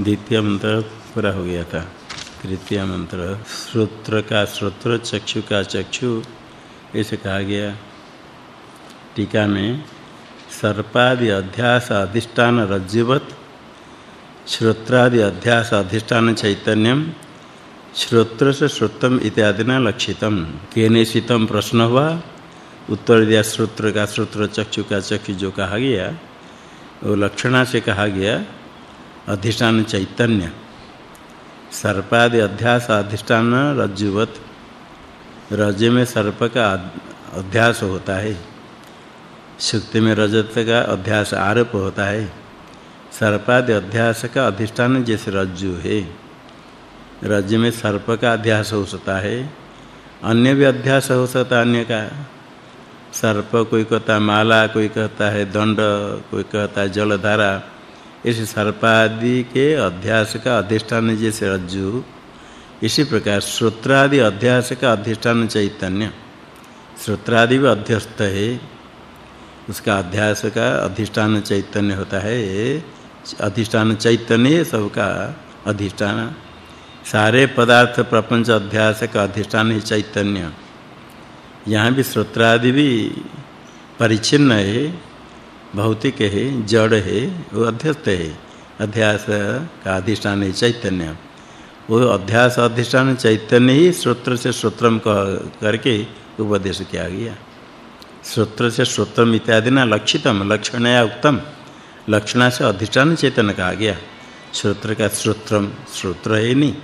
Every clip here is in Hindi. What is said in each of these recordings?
द्वितीय मंत्र पूरा हो गया था। तृतीय मंत्र, श्रोत्र का श्रोत्र, चक्षु का चक्षु ऐसे कहा गया। टीका में, सर्पादि अध्यास अधिष्ठान रज्जुवत, श्रोत्रादि अध्यास अधिष्ठान चैतन्यम, श्रोत्र से श्रोतम इत्यादि न लक्षितम। केनेशितम प्रश्न हुआ, उत्तर दिया श्रोत्र का श्रोत्र, चक्षु का चक्षु जो कहा गया, वो लक्षणा से कहा गया अधिष्ठान चैतन्य। सर्पादि अध्यास अधिष्ठान रज्जुवत। रज में सर्प का अध्यास होता है। शुक्ति में रजत का अध्यास आरोप होता है। सर्पादि अध्यास का अधिष्ठान जैसे रज्जु है। रज में सर्प का अध्यास हो सकता है। अन्य भी अध्यास हो सकता अन्य का। सर्प कोई कहता माला, कोई कहता है दंड, कोई कहता है जलधारा। इस सर्पादि के अध्यास का अधिष्ठान जैसे रज्जु, इसी प्रकार श्रोत्रादि अध्यास का अधिष्ठान चैतन्य। श्रोत्रादि भी अध्यस्त है। उसका अध्यास का अधिष्ठान चैतन्य होता है। अधिष्ठान चैतन्य सबका अधिष्ठान। सारे पदार्थ प्रपंच अध्यास का अधिष्ठान है चैतन्य। यहाँ भी श्रोत्रादि भी परिचिन्न है। भौतिक है, जड़ है, वो अध्यस्त है। अध्यास का अधिष्ठान है चैतन्य। वो अध्यास अधिष्ठान चैतन्य ही श्रोत्र से श्रोत्रम करके उपदेश किया गया। श्रोत्र से श्रोत्रम इत्यादि ना लक्षितम, लक्षणया उत्तम लक्षणा से अधिष्ठान चैतन्य कहा गया। श्रोत्र का श्रोत्रम, श्रोत्र है नहीं।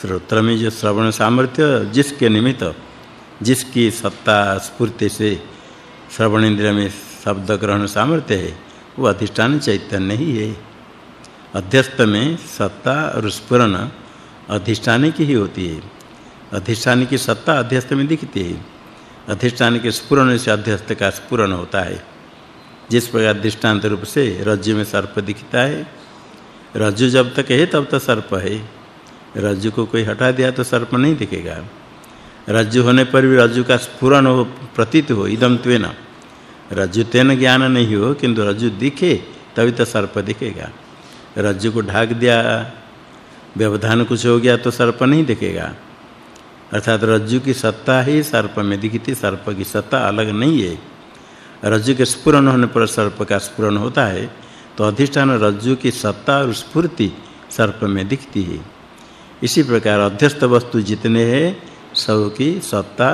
श्रोत्र में जो श्रवण सामर्थ्य, जिसके निमित्त, जिसकी सत्ता स्फूर्ति से श्रवण इंद्रिय में शब्द ग्रहण सामर्थ्य है, वो अधिष्ठान चैतन्य ही है। अध्यस्त में सत्ता और स्फुरन अधिष्ठान की ही होती है। अधिष्ठान की सत्ता अध्यस्त में दिखती है। अधिष्ठान के स्फुरन से अध्यस्त का स्फुरन होता है। जिस प्रकार दृष्टांत रूप से रज्जु में सर्प दिखता है, रज्जु जब तक है तब तक सर्प है। रज्जु को कोई हटा दिया तो सर्प नहीं दिखेगा। रज्जु होने पर भी रज्जु का स्फुरन हो, प्रतीत हो, इदम त्वेना। रज्जु तेन ज्ञान नहीं हो, किंतु रज्जु दिखे, तभी तो सर्प दिखेगा। रज्जु को ढाक दिया, व्यवधान कुछ हो गया तो सर्प नहीं दिखेगा। अर्थात रज्जु की सत्ता ही सर्प में दिखती सर्प की सत्ता अलग नहीं है। रज्जु के स्फुरन होने पर सर्प का स्फुरन होता है तो अधिष्ठान रज्जु की सत्ता और स्फूर्ति सर्प में दिखती है। इसी प्रकार अध्यस्त वस्तु जितने हैं, सब की सत्ता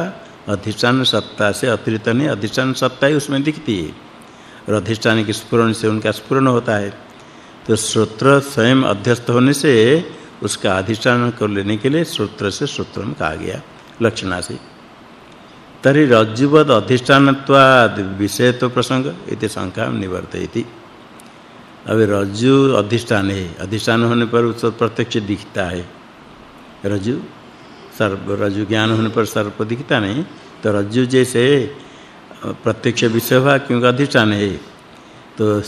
अधिष्ठान सत्ता से अतिरिक्त नहीं, अधिष्ठान सत्ता ही उसमें दिखती है। और अधिष्ठान के स्फुरन से उनका स्फुरन होता है। तो श्रोत्र स्वयं अध्यस्त होने से उसका अधिष्ठान कर लेने के लिए श्रोत्र से श्रोत्रम कहा गया लक्षणा से तरी रज्जुवद अधिष्ठानत्वाद विषय तो प्रसंग, इति शंका निवर्तयति। अब रज्जु अधिष्ठान है, अधिष्ठान होने पर उस प्रत्यक्ष दिखता है। रज्जु? सर्प, रज्जु ज्ञान होने पर सर्प दिखता नहीं। तो रज्जु जैसे प्रत्यक्ष विषय हुआ क्योंकि अधिष्ठान है। तो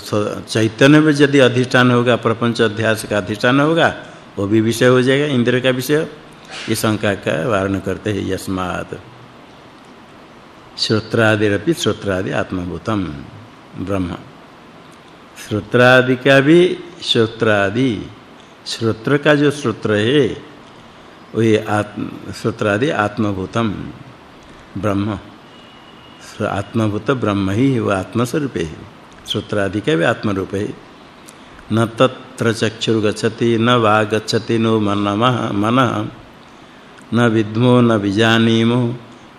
चैतन्य में यदि अधिष्ठान होगा, प्रपंच अध्यास का अधिष्ठान होगा, वो भी विषय हो जाएगा, इंद्र का विषय। ये शंका का वारण करते हैं, यस्मात्। श्रोत्रादिरपि श्रोत्रादि आत्मभूतम, ब्रह्म। श्रोत्रादि का भी श्रोत्रादि। श्रोत्र का जो श्रोत्र है वही आत्म, सूत्रादि आत्मभूतम, ब्रह्म। आत्मभूत ब्रह्म ही वो आत्मस्वरूप है। सूत्रादि का भी आत्मरूप है। न तत्र चक्षुर गच्छति न वा गच्छति नो मनमः, मनः। न विद्मो, न विजानीमो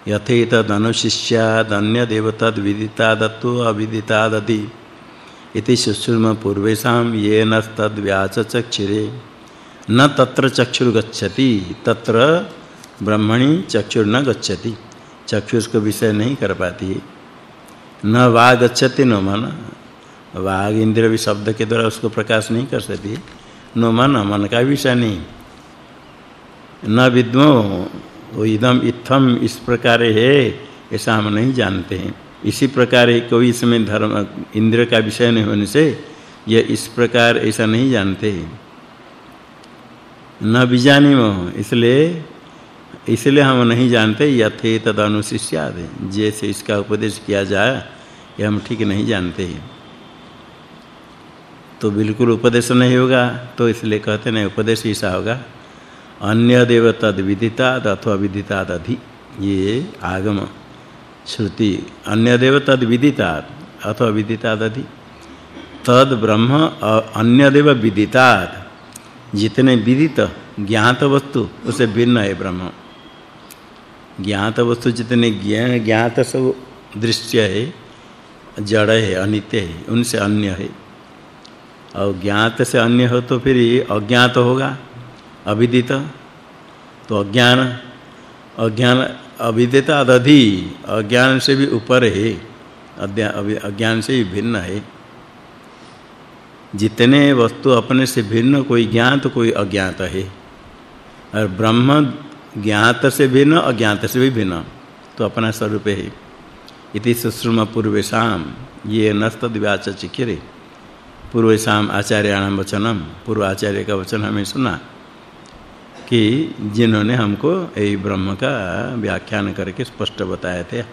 यथेतदनुशिष्यादन्य देवतद विदितादत्तो अविदितादति। इति सुश्रुम पूर्वेषां येन तद्व्याचचक्षिरे। न तत्र चक्षुर गच्छति तत्र ब्रह्मणि चक्षुर न गच्छति चक्षुष को विषय नहीं कर पाती। न वाग गच्छति न मन। वाग इंद्र भी शब्द के द्वारा उसको प्रकाश नहीं कर सकती। न मन मन का विषय नहीं। न विद्मो, वो इदम इत्थम, इस प्रकार है, ऐसा हम नहीं जानते हैं। इसी प्रकार कोई इसमें धर्म इंद्र का विषय नहीं होने से यह इस प्रकार ऐसा नहीं जानते। हैं न बीजानिम इसलिए इसलिए हम नहीं जानते यथे तद अनुशिष्याद जैसे इसका उपदेश किया जाए ये हम ठीक नहीं जानते तो बिल्कुल उपदेश नहीं होगा तो इसलिए कहते नहीं, उपदेश ऐसा होगा अन्य देव तद विदिताद अथवा विदिताद अधि। ये आगम, श्रुति अन्य देव तद विदिताद अथवा विदिताद अधि। तद ब्रह्म अन्य देव विदिताद जितने विदित ज्ञात वस्तु, उसे भिन्न है ब्रह्म। ज्ञात वस्तु जितने ज्ञान ज्ञात सब दृश्य है, जड़ है, अनित्य है, उनसे अन्य है। और ज्ञात से अन्य हो तो फिर अज्ञात होगा, अविदित। तो अज्ञान अज्ञान अविदित अदधि, अज्ञान से भी ऊपर है अज्ञान से भी भिन्न है। जितने वस्तु अपने से भिन्न, कोई ज्ञात, कोई अज्ञात है। और ब्रह्म ज्ञात से भिन्न, अज्ञात से भी भिन्न तो अपना स्वरूप है। इति सुश्रुम पूर्वेशाम ये नस्तद्व्याच चिकिरे पूर्वेशाम आचार्याणाम वचनम पूर्व आचार्य का वचन हमें सुना कि जिन्होंने हमको यही ब्रह्म का व्याख्यान करके स्पष्ट बताया थे।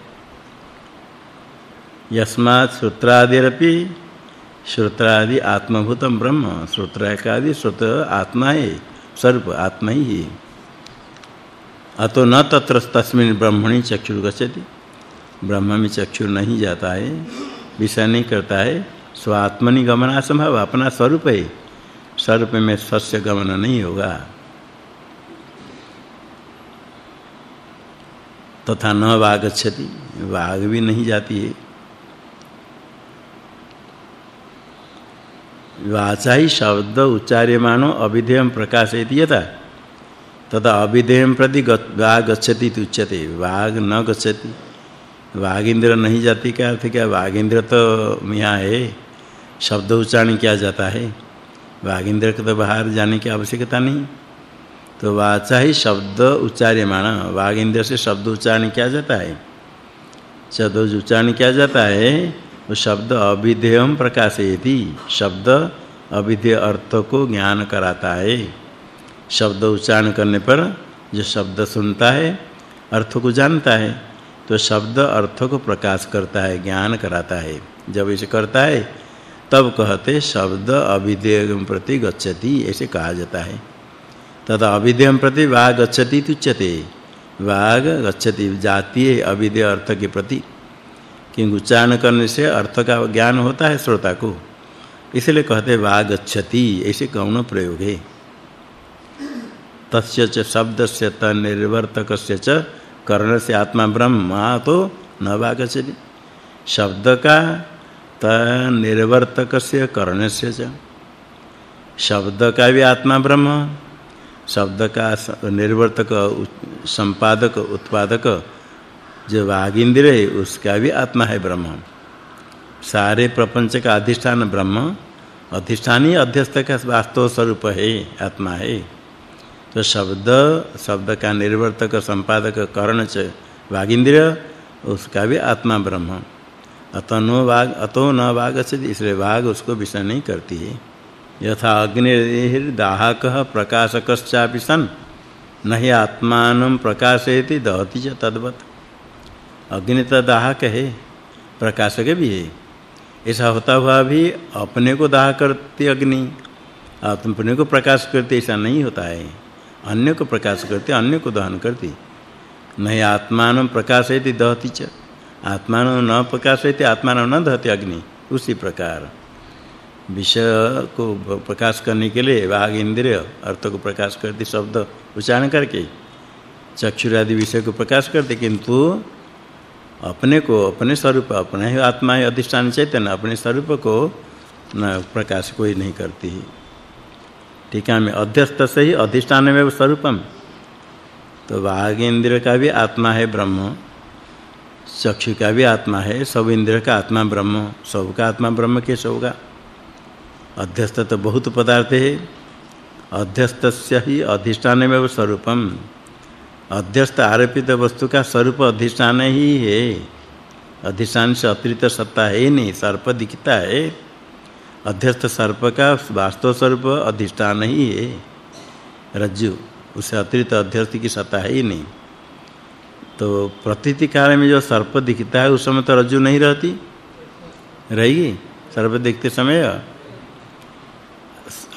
यस्मात् सूत्रादिरपि श्रोत्रादि आत्मभूतम ब्रह्म श्रोत्रादि श्रोत आत्मा है स्वरूप आत्मा। ही है अतो न तत्र तस्मिन् ब्रह्मणि चक्षुर गच्छति। ब्रह्म में चक्षु नहीं जाता है विषय नहीं करता है स्वात्मनि गमन असंभव अपना स्वरूप। है स्वरूप में सस्य गमन नहीं होगा। तथा न वागच्छति, वाग भी नहीं जाती है। वाचा ही शब्द उच्चार्यमानो अविधेयम प्रकाशयति यथा। तदा अविधेयम प्रति गच्छति उच्यते, वाग न गच्छति। वाग इंद्र नहीं जाती क्या अर्थ क्या? वाग इंद्र तो यहाँ है। शब्द उच्चारण किया जाता है। वाग इंद्र को तो बाहर जाने की आवश्यकता नहीं। तो वाचा ही शब्द उच्चार्यमाण वाग इंद्र से शब्द उच्चारण किया जाता है। शब्द उच्चारण किया जाता है शब्द अविधेयम प्रकाशयति। शब्द अविधेय अर्थ को ज्ञान कराता है। शब्द उच्चारण करने पर जो शब्द सुनता है, अर्थ को जानता है तो शब्द अर्थ को प्रकाश करता है, ज्ञान कराता है। जब इसे करता है, तब कहते शब्द अविधेयम प्रति गच्छति, ऐसे कहा जाता है। तथा अविधेयम प्रति वाग गच्छति तुच्यते वाग गच्छति जातीय अविधेय अर्थ के प्रति क्योंकि उच्चारण करने से अर्थ का ज्ञान होता है श्रोता को। इसलिए कहते वाग गच्छति ऐसे कौन प्रयोग है? तस्य च शब्दस्य तनिर्वर्तकस्य च कर्ण से आत्मा ब्रह्म तो न वागच्छति। शब्द का तनिर्वर्तकस्य कर्णस्य च। शब्द का भी आत्मा ब्रह्म, शब्द का निर्वर्तक संपादक, उत्पादक जो वाग इंद्र है, उसका भी आत्मा है ब्रह्म। सारे प्रपंच का अधिष्ठान ब्रह्म, अधिष्ठान अध्यस्त का वास्तव स्वरूप है, आत्मा है। तो शब्द शब्द का निर्वर्तक, संपादक, कर्ण च, वाग इंद्र, उसका भी आत्मा ब्रह्म। अतनो वाग, अतो न वाग से, इसलिए वाग उसको विषय नहीं करती है। यथा अग्निर्दाहकः प्रकाशकश्चापि सन्, न हि आत्मानं प्रकाशयति, दहति च तद्वत्। अग्नि तो दाहक है प्रकाशक भी है। ऐसा होता हुआ भी अपने को दाह करती अग्नि, अपने को प्रकाश करती, ऐसा नहीं होता है। अन्य को प्रकाश करती, अन्य को दहन करती। नहीं, आत्मानं प्रकाशयति दहति च। आत्मानं न प्रकाशयति, आत्मानं न दहति अग्नि। उसी प्रकार। विषय को प्रकाश करने के लिए वाग इंद्रिय, अर्थ को प्रकाश करती, शब्द उच्चारण करके चक्षुर आदि विषय को प्रकाश करते, किंतु अपने को, अपने स्वरूप, अपना ही आत्मा ही अधिष्ठान चैतन्य अपने स्वरूप को न प्रकाश कोई नहीं करती। है ठीक है, मैं अध्यस्त से ही अधिष्ठान में स्वरूपम। तो वाग इंद्र का भी आत्मा है ब्रह्म, चक्षु का भी आत्मा है, सब इंद्र का आत्मा ब्रह्म, सब का आत्मा ब्रह्म के होगा। अध्यस्त तो बहुत पदार्थ है अध्यस्तस्य ही अधिष्ठान में स्वरूपम। अध्यस्त आरोपित वस्तु का स्वरूप अधिष्ठान ही है। अधिष्ठान से अतिरिक्त सत्ता है नहीं, सर्प दिखता है। अध्यस्त सर्प का वास्तव स्वरूप अधिष्ठान ही है। रज्जु उससे अतिरिक्त अध्यस्त की सत्ता है ही नहीं। तो प्रतीति काल में जो सर्प दिखता है, उस समय तो रज्जु नहीं रहती। रहेगी सर्प देखते समय?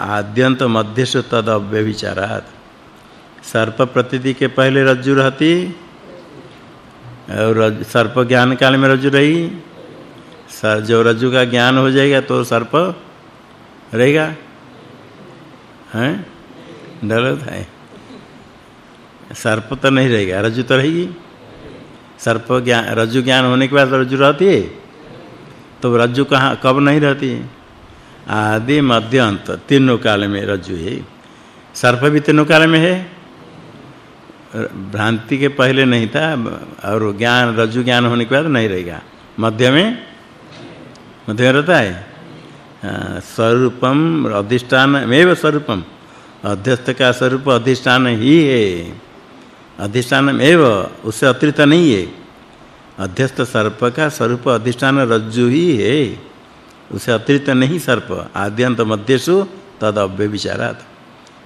आद्यंत मध्यस्थ तद अव्यभिचारात सर्प प्रतीति के पहले रज्जु रहती और सर्प ज्ञान काल में रज्जु रही। सर जो रज्जु का ज्ञान हो जाएगा तो सर्प रहेगा। हैं? डर है। सर्प तो नहीं रहेगा, रज्जु तो रहेगी। सर्प ज्ञान रज्जु ज्ञान होने के बाद रज्जु रहती है। तो रज्जु कहाँ, कब नहीं रहती आदि मध्य अंत तीनों काल में रज्जु है। सर्प भी तीनों काल में है। भ्रांति के पहले नहीं था, और ज्ञान, रज्जु ज्ञान होने के बाद नहीं रहेगा। मध्य में? मध्य में रहता है? स्वरूपम अधिष्ठान, एवं स्वरूपम। अध्यस्त का स्वरूप अधिष्ठान ही है। अधिष्ठान एवं, उससे अतिरिक्त नहीं है। अध्यस्त सर्प का स्वरूप अधिष्ठान रज्जु ही है। उसे अतिरिक्त नहीं सर्प। आदि अंत मध्यसु तद अव्य विचारात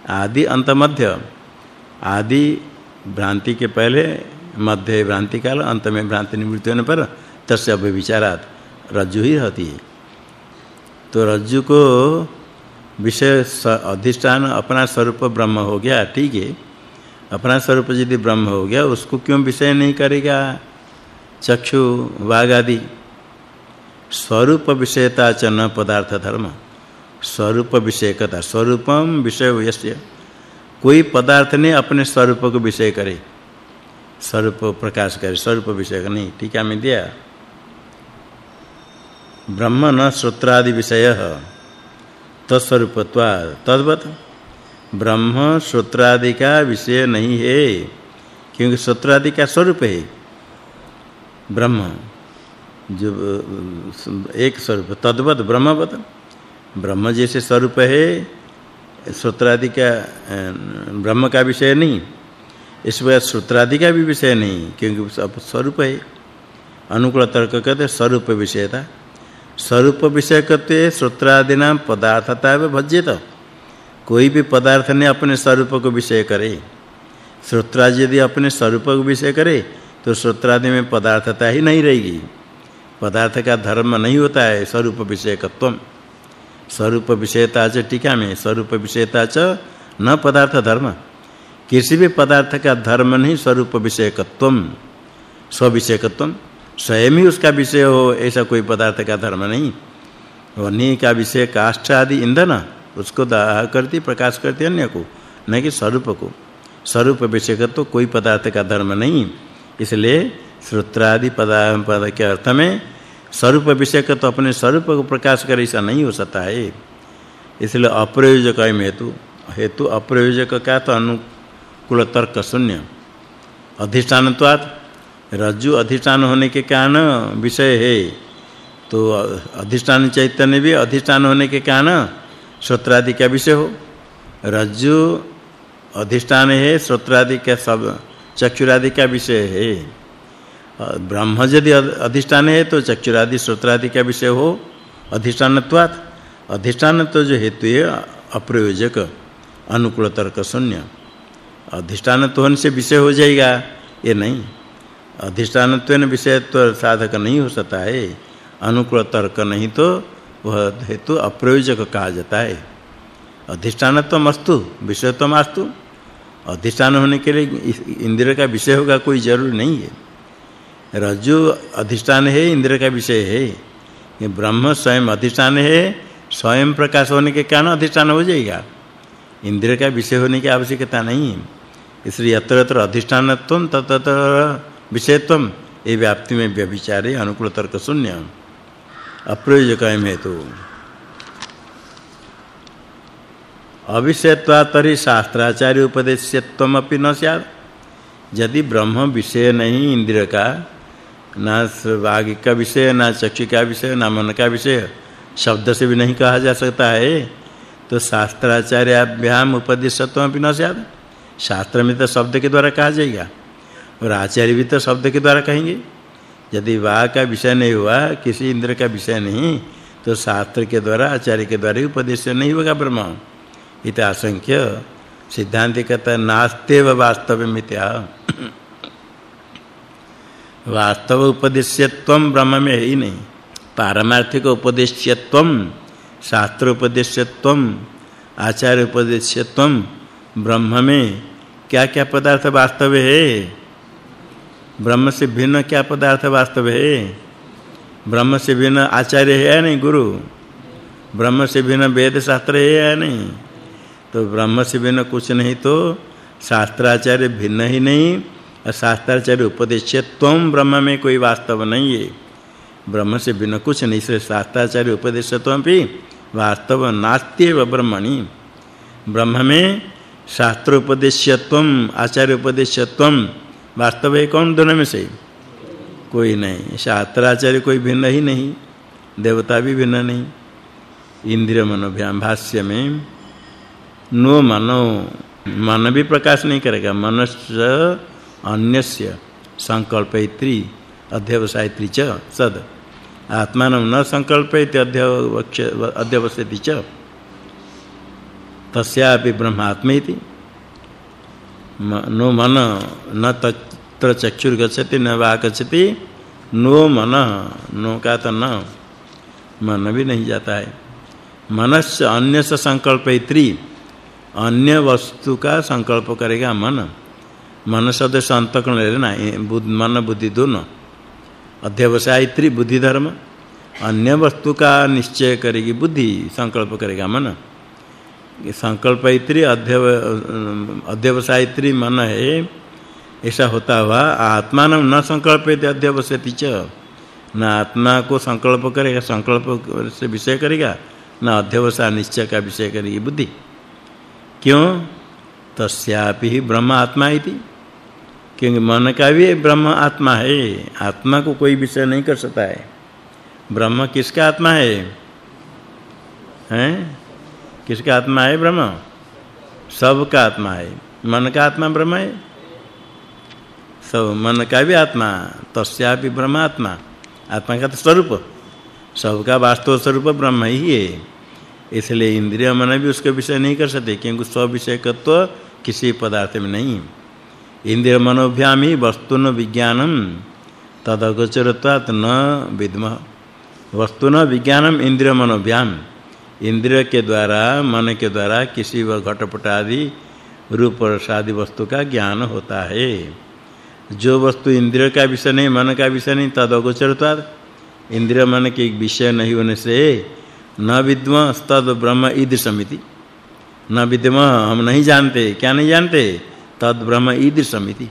आदि अंत मध्य। आदि भ्रांति के पहले, मध्य भ्रांति काल, अंत में भ्रांति निवृत्ति होने पर तस्य अव्य विचारात रज्जु ही रहती है। तो रज्जु को विषय अधिष्ठान, अपना स्वरूप ब्रह्म हो गया, ठीक है। अपना स्वरूप यदि ब्रह्म हो गया, उसको क्यों विषय नहीं करेगा? चक्षु, वाग आदि। स्वरूप विषयता च न पदार्थ धर्म। स्वरूप विषयकता। स्वरूपम विषय यस्य। कोई पदार्थ नहीं, अपने स्वरूप को विषय करे। स्वरूप प्रकाश करे, स्वरूप विषय नहीं, ठीक है, मैं दिया। ब्रह्म न श्रोत्रादि विषय तत्स्वरूपत्वा तद्वत, ब्रह्म श्रोत्रादि का विषय नहीं है, क्योंकि श्रोत्रादि का स्वरूप है। ब्रह्म जो एक स्वरूप, तद्वत, ब्रह्मवत। ब्रह्म जैसे स्वरूप है श्रोत्रादि का ब्रह्म का विषय नहीं। इस वजह श्रोत्रादि का भी विषय नहीं, क्योंकि सब स्वरूप है। अनुकूल तर्क कहते स्वरूप विषयता स्वरूप विषय कहते श्रोत्रादि नाम पदार्थता व भज्यत। कोई भी पदार्थ ने अपने स्वरूप को विषय करे। श्रोत्रादि यदि अपने स्वरूप को विषय करे तो श्रोत्रादि में पदार्थता ही नहीं रहेगी। पदार्थ का धर्म नहीं होता है, स्वरूप विषयकत्व स्वरूप विषयता च टीका में स्वरूप विषयता च न पदार्थ धर्म। किसी भी पदार्थ का धर्म नहीं स्वरूप विषयकत्व स्व स्वयं ही उसका विषय हो, ऐसा कोई पदार्थ का धर्म नहीं। वन्य का विषय काष्ठ आदि ईंधन उसको दाह करती, प्रकाश करती अन्य को नहीं कि स्वरूप को। स्वरूप विषयकत्व कोई पदार्थ का धर्म नहीं। इसलिए श्रोत्रादि पदार्थ पद के अर्थ में स्वरूप विषयक तो अपने स्वरूप को प्रकाश करे ऐसा नहीं हो सकता है। इसलिए अप्रयोजक हेतु हेतु अप्रयोजक का तो अनुकूल तर्क शून्य। अधिष्ठानत्वात्, रज्जु अधिष्ठान होने के कारण विषय है। तो अधिष्ठान चैतन्य भी अधिष्ठान होने के कारण श्रोत्रादि का विषय हो। रज्जु अधिष्ठान है, श्रोत्रादि का सब, चक्षुरादि का विषय है। ब्रह्म यदि अधिष्ठान है तो चक्षुरादि, श्रोत्रादि का विषय हो, अधिष्ठानत्वात्। अधिष्ठान तो जो हेतु है, अप्रयोजक अनुकूल तर्क शून्य। अधिष्ठान तो होने से विषय हो जाएगा, ये नहीं। अधिष्ठानत्वेन विषयत्व साधक नहीं हो सकता है। अनुकूल तर्क नहीं तो वह हेतु अप्रयोजक कहा जाता है। अधिष्ठानत्व मस्तु, विषयत्व मास्तु। अधिष्ठान होने के लिए इंद्र का विषय होगा, कोई ज़रूरी नहीं है। रज्जु अधिष्ठान है इंद्र का विषय है। ये ब्रह्म स्वयं अधिष्ठान है, स्वयं प्रकाश होने के कारण अधिष्ठान हो जाएगा। इंद्र का विषय होने की आवश्यकता नहीं है। इसलिए यत्र यत्र अधिष्ठानत्वम तत्र विषयत्वम ये व्याप्ति में व्यभिचारे अनुकूल तर्क शून्य। अप्रयोजक है तो अविषयत्वा तरी शास्त्राचार्य उपदेश्यत्वमपि न स्यात्। यदि ब्रह्म विषय नहीं इंद्र का ना वाग का विषय ना चक्षु का विषय ना मन का विषय शब्द से भी नहीं कहा जा सकता है। तो शास्त्राचार्याभ्याम उपदेशत्वमपि न स्यात् शास्त्र में तो शब्द के द्वारा कहा जाएगा। और आचार्य भी तो शब्द के द्वारा कहेंगे। यदि वाह का विषय नहीं हुआ, किसी इंद्र का विषय नहीं तो शास्त्र के द्वारा, आचार्य के द्वारा उपदेश नहीं होगा ब्रह्म। इत आशंक्य सिद्धांत कहता नास्तेव वास्तव मिथ्या वास्तव उपदेश्यत्व ब्रह्म में है ही नहीं। पारमार्थिक उपदेश्यत्व शास्त्र उपदेश्यत्व आचार्य उपदेश्यत्वम ब्रह्म में क्या क्या पदार्थ वास्तव है? ब्रह्म से भिन्न क्या पदार्थ वास्तव है? ब्रह्म से भिन्न आचार्य है या नहीं, गुरु? ब्रह्म से भिन्न वेद शास्त्र है या नहीं? तो ब्रह्म से भिन्न कुछ नहीं तो शास्त्राचार्य भिन्न ही नहीं शास्त्राचार्य उपदेश्यत्वम ब्रह्म में कोई वास्तव नहीं है। ब्रह्म से भिन्न कुछ नहीं से शास्त्राचार्य उपदेशत्वम भी वास्तव नास्त्यव ब्रह्मणि। ब्रह्म में शास्त्र उपदेश्यत्वम आचार्य उपदेश्यत्वम वास्तव है कौन दोनों में से? कोई नहीं। शास्त्राचार्य कोई भिन्न ही नहीं, देवता भी भिन्न नहीं। इंद्रिय मनोभ्याम भाष्य में नो मनो, मन भी प्रकाश नहीं करेगा। मनस्य अन्यस्य संकल्पयित्री अध्यवसायित्री च सद। आत्मान न संकल्पयति अध्यवक्ष अध्यवसति च। तस्यापि ब्रह्मात्मेति। नो मन, न तत्र चक्षुर गच्छति न वागच्छति नो मन, नो का तो न। मन भी नहीं जाता है। मनस्य अन्य से संकल्पयित्री अन्य वस्तु का संकल्प करेगा मन। मन शब्द से अंतकरण लेना मन बुद्धि दोनों अध्यवसायित्री बुद्धि धर्म अन्य वस्तु का निश्चय करेगी बुद्धि संकल्प करेगा मन संकल्पयित्री अध्यव अध्यवसायित्री मन है ऐसा होता हुआ आत्मान न संकल्पित अध्यवसति च न आत्मा को संकल्प करेगा संकल्प से विषय करेगा न अध्यवसाय निश्चय का विषय करेगी बुद्धि क्यों तस्यापि ब्रह्म आत्मा इति क्योंकि मन का भी ब्रह्म आत्मा है, आत्मा को कोई विषय नहीं कर सकता है। ब्रह्म किसका आत्मा है? हैं? किसका आत्मा है ब्रह्म? सब का आत्मा है। मन का आत्मा ब्रह्म है। सब मन का भी आत्मा, तस्या भी ब्रह्म आत्मा। आत्मा का तो स्वरूप। सब का वास्तव स्वरूप ब्रह्म ही है। इसलिए इंद्रिय मन भी उसके विषय नहीं कर सकते, क्योंकि सब विषयकत्व किसी पदार्थ में नहीं। है इंद्रिय मनोभ्याम वस्तुन विज्ञानम तदगोचरत्वात् न विद्म। वस्तुन विज्ञानम इंद्रिय मनोभ्याम इंद्रिय के द्वारा, मन के द्वारा किसी व घटपट आदि रूप और सादि वस्तु का ज्ञान होता है। जो वस्तु इंद्रिय का विषय नहीं, मन का विषय नहीं, तदगोचरत्वात्। इंद्रिय मन के विषय नहीं होने से न विद्म तद ब्रह्म ईद समिति। न विद्म, हम नहीं जानते, क्या नहीं जानते? तद ब्रह्म ईदृशम इति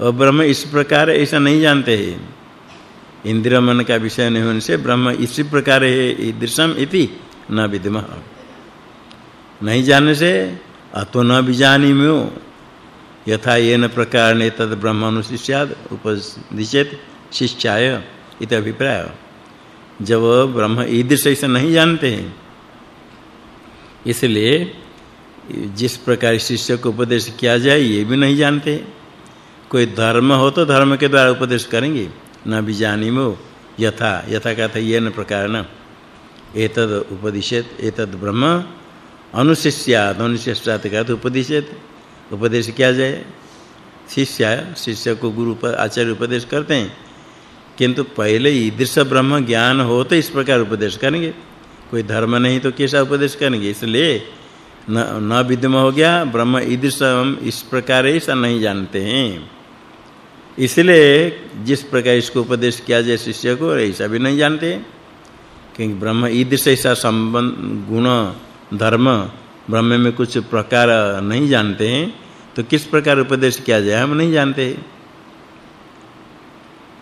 और ब्रह्म इस प्रकार ऐसा नहीं जानते हैं। इंद्रिय मन का विषय नहीं होने से ब्रह्म इसी प्रकार है, ईदृशम इति न विद्मः नहीं जानने से अतो न विजानीम्यो। यथा येन प्रकार ने तद ब्रह्म अनुशिष्याद उपदिशेत शिष्याय इत अभिप्राय। जब ब्रह्म ईदृश ऐसा नहीं जानते हैं, इसलिए जिस प्रकार शिष्य को उपदेश किया जाए, ये भी नहीं जानते। कोई धर्म हो तो धर्म के द्वारा उपदेश करेंगे। न भी जानीमो, यथा यथा का था ये न प्रकार न। एतद उपदिशेत, एतद ब्रह्म। अनुशिष्यात अनुशिष्यात का तो उपदिशेत। उपदेश किया जाए। शिष्य शिष्य को गुरु पर आचार्य उपदेश करते हैं। किंतु पहले ईदृश ब्रह्म ज्ञान हो तो इस प्रकार उपदेश करेंगे। कोई धर्म नहीं तो कैसा उपदेश करेंगे? इसलिए न विद्यम हो गया, ब्रह्म ईदृशम, इस प्रकार ऐसा नहीं जानते हैं। इसलिए जिस प्रकार इसको उपदेश किया जाए शिष्य को, ऐसा भी नहीं जानते। क्योंकि ब्रह्म ईदृश ऐसा संबंध, गुण, धर्म, ब्रह्म में कुछ प्रकार नहीं जानते हैं तो किस प्रकार उपदेश किया जाए हम नहीं जानते।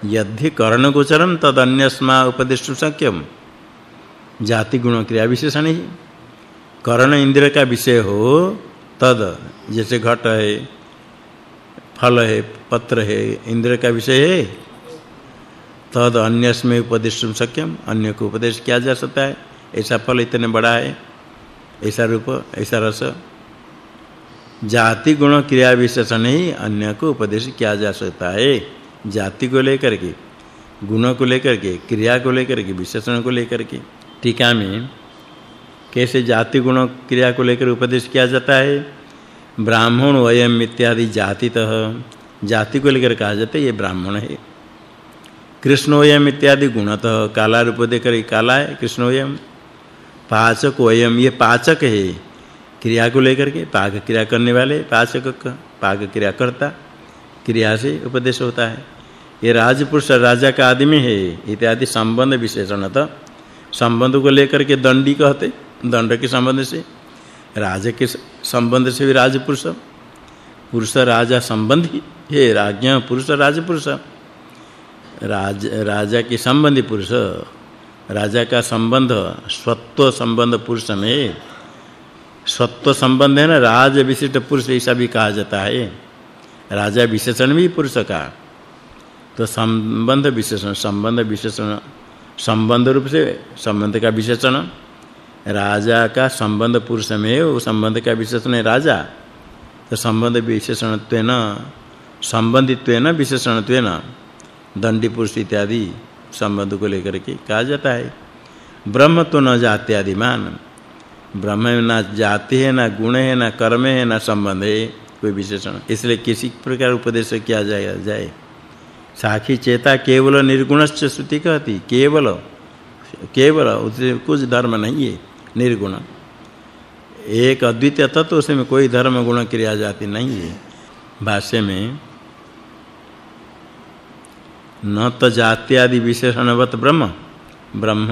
यदि कर्ण गोचरम तद अन्यस्मा उपदेश शक्यम जाति गुण क्रिया विशेषण ही। करण इंद्र का विषय हो, तद, जैसे घट है, फल है, पत्र है, इंद्र का विषय है, तद अन्यस्मै उपदेशम सक्यम अन्य को उपदेश किया जा सकता है। ऐसा फल इतने बड़ा है, ऐसा रूप, ऐसा रस। जाति गुण क्रिया विशेषण ही अन्य को उपदेश किया जा सकता है, जाति को लेकर के, गुण को लेकर के, क्रिया को लेकर के, विशेषण को लेकर के। टीका में कैसे जाति गुण क्रिया को लेकर उपदेश किया जाता है? ब्राह्मण, वयम इत्यादि जातितः। जाति को लेकर कहा जाता है, ये ब्राह्मण है। कृष्णोयम इत्यादि गुणतः। काला रूप देकर काला है, कृष्णोयम। पाचक, वयम, ये पाचक है। क्रिया को लेकर के पाक क्रिया करने वाले, पाचक पाक क्रिया करता, क्रिया से उपदेश होता है। ये राजपुरुष, राजा का आदमी है, इत्यादि संबंध विशेषण था संबंध को लेकर के दंडी कहते दंड के संबंध से, राजा के संबंध से भी राजपुरुष। पुरुष राजा संबंधी हे राज्ञ पुरुष राजपुरुष। राज, राजा के संबंधी पुरुष, राजा का संबंध, स्वत्व संबंध पुरुष में। स्वत्व संबंध है ना, राज विशिष्ट पुरुष ऐसा भी कहा जाता है। राजा विशेषण भी पुरुष का। तो संबंध विशेषण संबंध विशेषण, संबंध रूप से संबंध का विशेषण। राजा का संबंध पुरुष में वो संबंध का विशेषण है राजा। तो संबंध विशेषणत्वेन, संबंधित्वेन, विशेषणत्वेन, दंडी पुरुष इत्यादि संबंध को लेकर के कहा जाता है। ब्रह्म तो न जाति आदिमान। ब्रह्म ना जाति है, ना गुण है, ना कर्म है, ना संबंध है, कोई विशेषण। इसलिए किसी प्रकार उपदेश किया जाएगा जाए। साखी चेता केवल निर्गुणश्च श्रुति कहती, केवल। केवल उससे कुछ धर्म नहीं है, निर्गुण। एक अद्वितीय तत्व उसमें कोई धर्म गुण क्रिया जाति नहीं है। भाष्य में, न तो जात्यादि विशेषणवत ब्रह्म। ब्रह्म,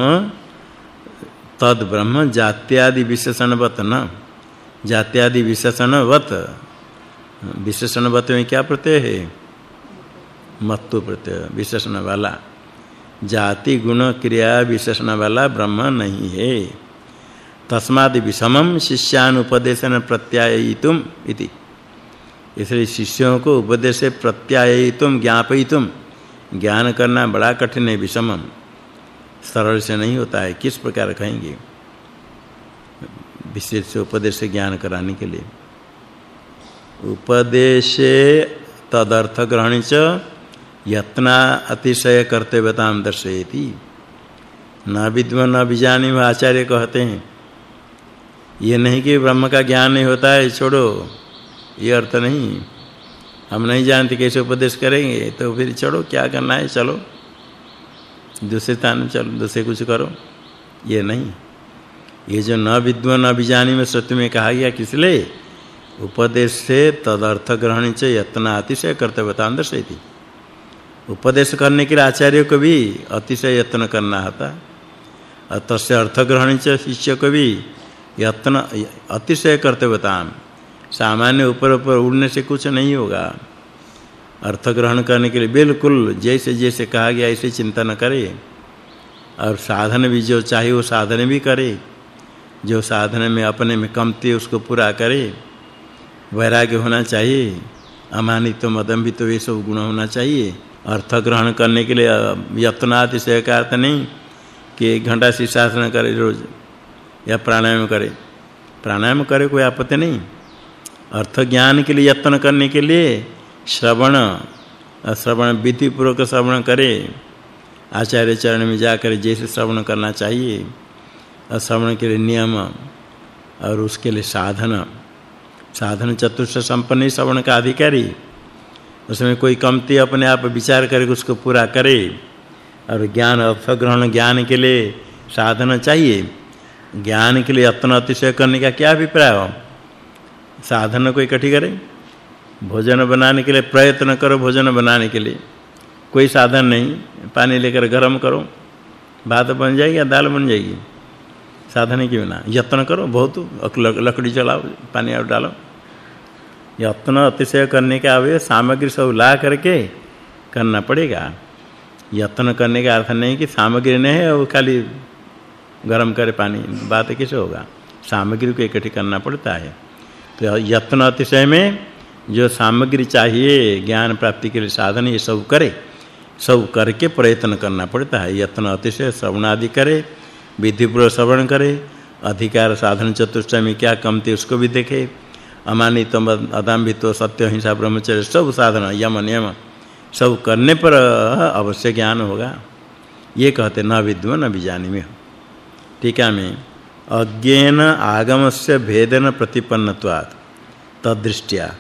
तद ब्रह्म जात्यादि विशेषणवत न। जात्यादि विशेषणवत। विशेषणवत में क्या प्रत्यय है? मत्तु प्रत्यय, विशेषण वाला। जाति गुण क्रिया विशेषण वाला ब्रह्म नहीं है। तस्माद् विषमम शिष्यानुपदेशन प्रत्यायितुम इति। इसलिए शिष्यों को उपदेश से प्रत्यायितुम ज्ञापयितुम, ज्ञान करना बड़ा कठिन है विषमम सरल से नहीं होता है, किस प्रकार कहेंगे? विशेष से उपदेश से ज्ञान कराने के लिए। उपदेशे तदर्थ ग्रहण च यत्ना अतिशय कर्तव्यताम दर्शयति। न विद्वान न विजानी आचार्य कहते हैं, ये नहीं कि ब्रह्म का ज्ञान नहीं होता है, छोड़ो, ये अर्थ नहीं। हम नहीं जानते कैसे उपदेश करेंगे तो फिर छोड़ो, क्या करना है, चलो। दूसरे स्थान चलो, दूसरे कुछ करो, ये नहीं। ये जो न विद्वान न विजानी में सत्य में कहा गया किसलिए उपदेश से तदर्थ ग्रहण से यत्न अतिशय कर्तव्यता से थी उपदेश करने के लिए आचार्य को भी अतिशय यत्न करना होता। और तस्य अर्थ ग्रहण से शिष्य को भी यत्न, अतिशय कर्तव्यताम। सामान्य ऊपर ऊपर उड़ने से कुछ नहीं होगा। अर्थ ग्रहण करने के लिए बिल्कुल जैसे जैसे कहा गया, ऐसे चिंतन करे। और साधन भी जो चाहिए वो साधन भी करे। जो साधन में अपने में कमती उसको पूरा करे। वैराग्य होना चाहिए। अमानित मदम भी तो ये सब गुण होना चाहिए। अर्थ ग्रहण करने के लिए यत्नाति से का अर्थ नहीं कि एक घंटा शीर्षासन करे रोज, या प्राणायाम करे। प्राणायाम करे कोई आपत्ति नहीं। अर्थ ज्ञान के लिए यत्न करने के लिए श्रवण श्रवण विधि पूर्वक श्रवण करे। आचार्य चरण में जाकर जैसे श्रवण करना चाहिए। और श्रवण के लिए नियम और उसके लिए साधन। साधन चतुर्थ संपन्न श्रवण का अधिकारी। उसमें कोई कमती अपने आप विचार करके उसको पूरा करे। और ज्ञान अर्थ ग्रहण ज्ञान के लिए साधन चाहिए। ज्ञान के लिए यत्न अतिशय करने का क्या अभिप्राय हो? साधन को इकट्ठी करें। भोजन बनाने के लिए प्रयत्न करो भोजन बनाने के लिए। कोई साधन नहीं, पानी लेकर गरम करो। भात बन जाएगी या दाल बन जाएगी? साधन के बिना। यत्न करो, बहुत लकड़ी चलाओ, पानी और डालो। यत्न अतिशय करने का अवय सामग्री सब ला करके करना पड़ेगा। यत्न करने का अर्थ नहीं कि सामग्री नहीं है, वो खाली गरम करे पानी, बात कैसे होगा? सामग्री को इकट्ठी करना पड़ता है। तो यत्न अतिशय में जो सामग्री चाहिए, ज्ञान प्राप्ति के लिए साधन, ये सब करे। सब करके प्रयत्न करना पड़ता है। यत्न अतिशय श्रवण आदि करे विधि पूर्वक श्रवण करे, अधिकार साधन चतुष्टय में क्या कमती उसको भी देखे। अमानित अदाम्भित्व सत्य हिंसा ब्रह्मचर्य, सब साधन, यम नियम, सब करने पर अवश्य ज्ञान होगा। ये कहते न विद्वान, न विजानी में टीका में अज्ञेन आगमस्य भेदन प्रतिपन्नत्वात्, तदृष्ट्या।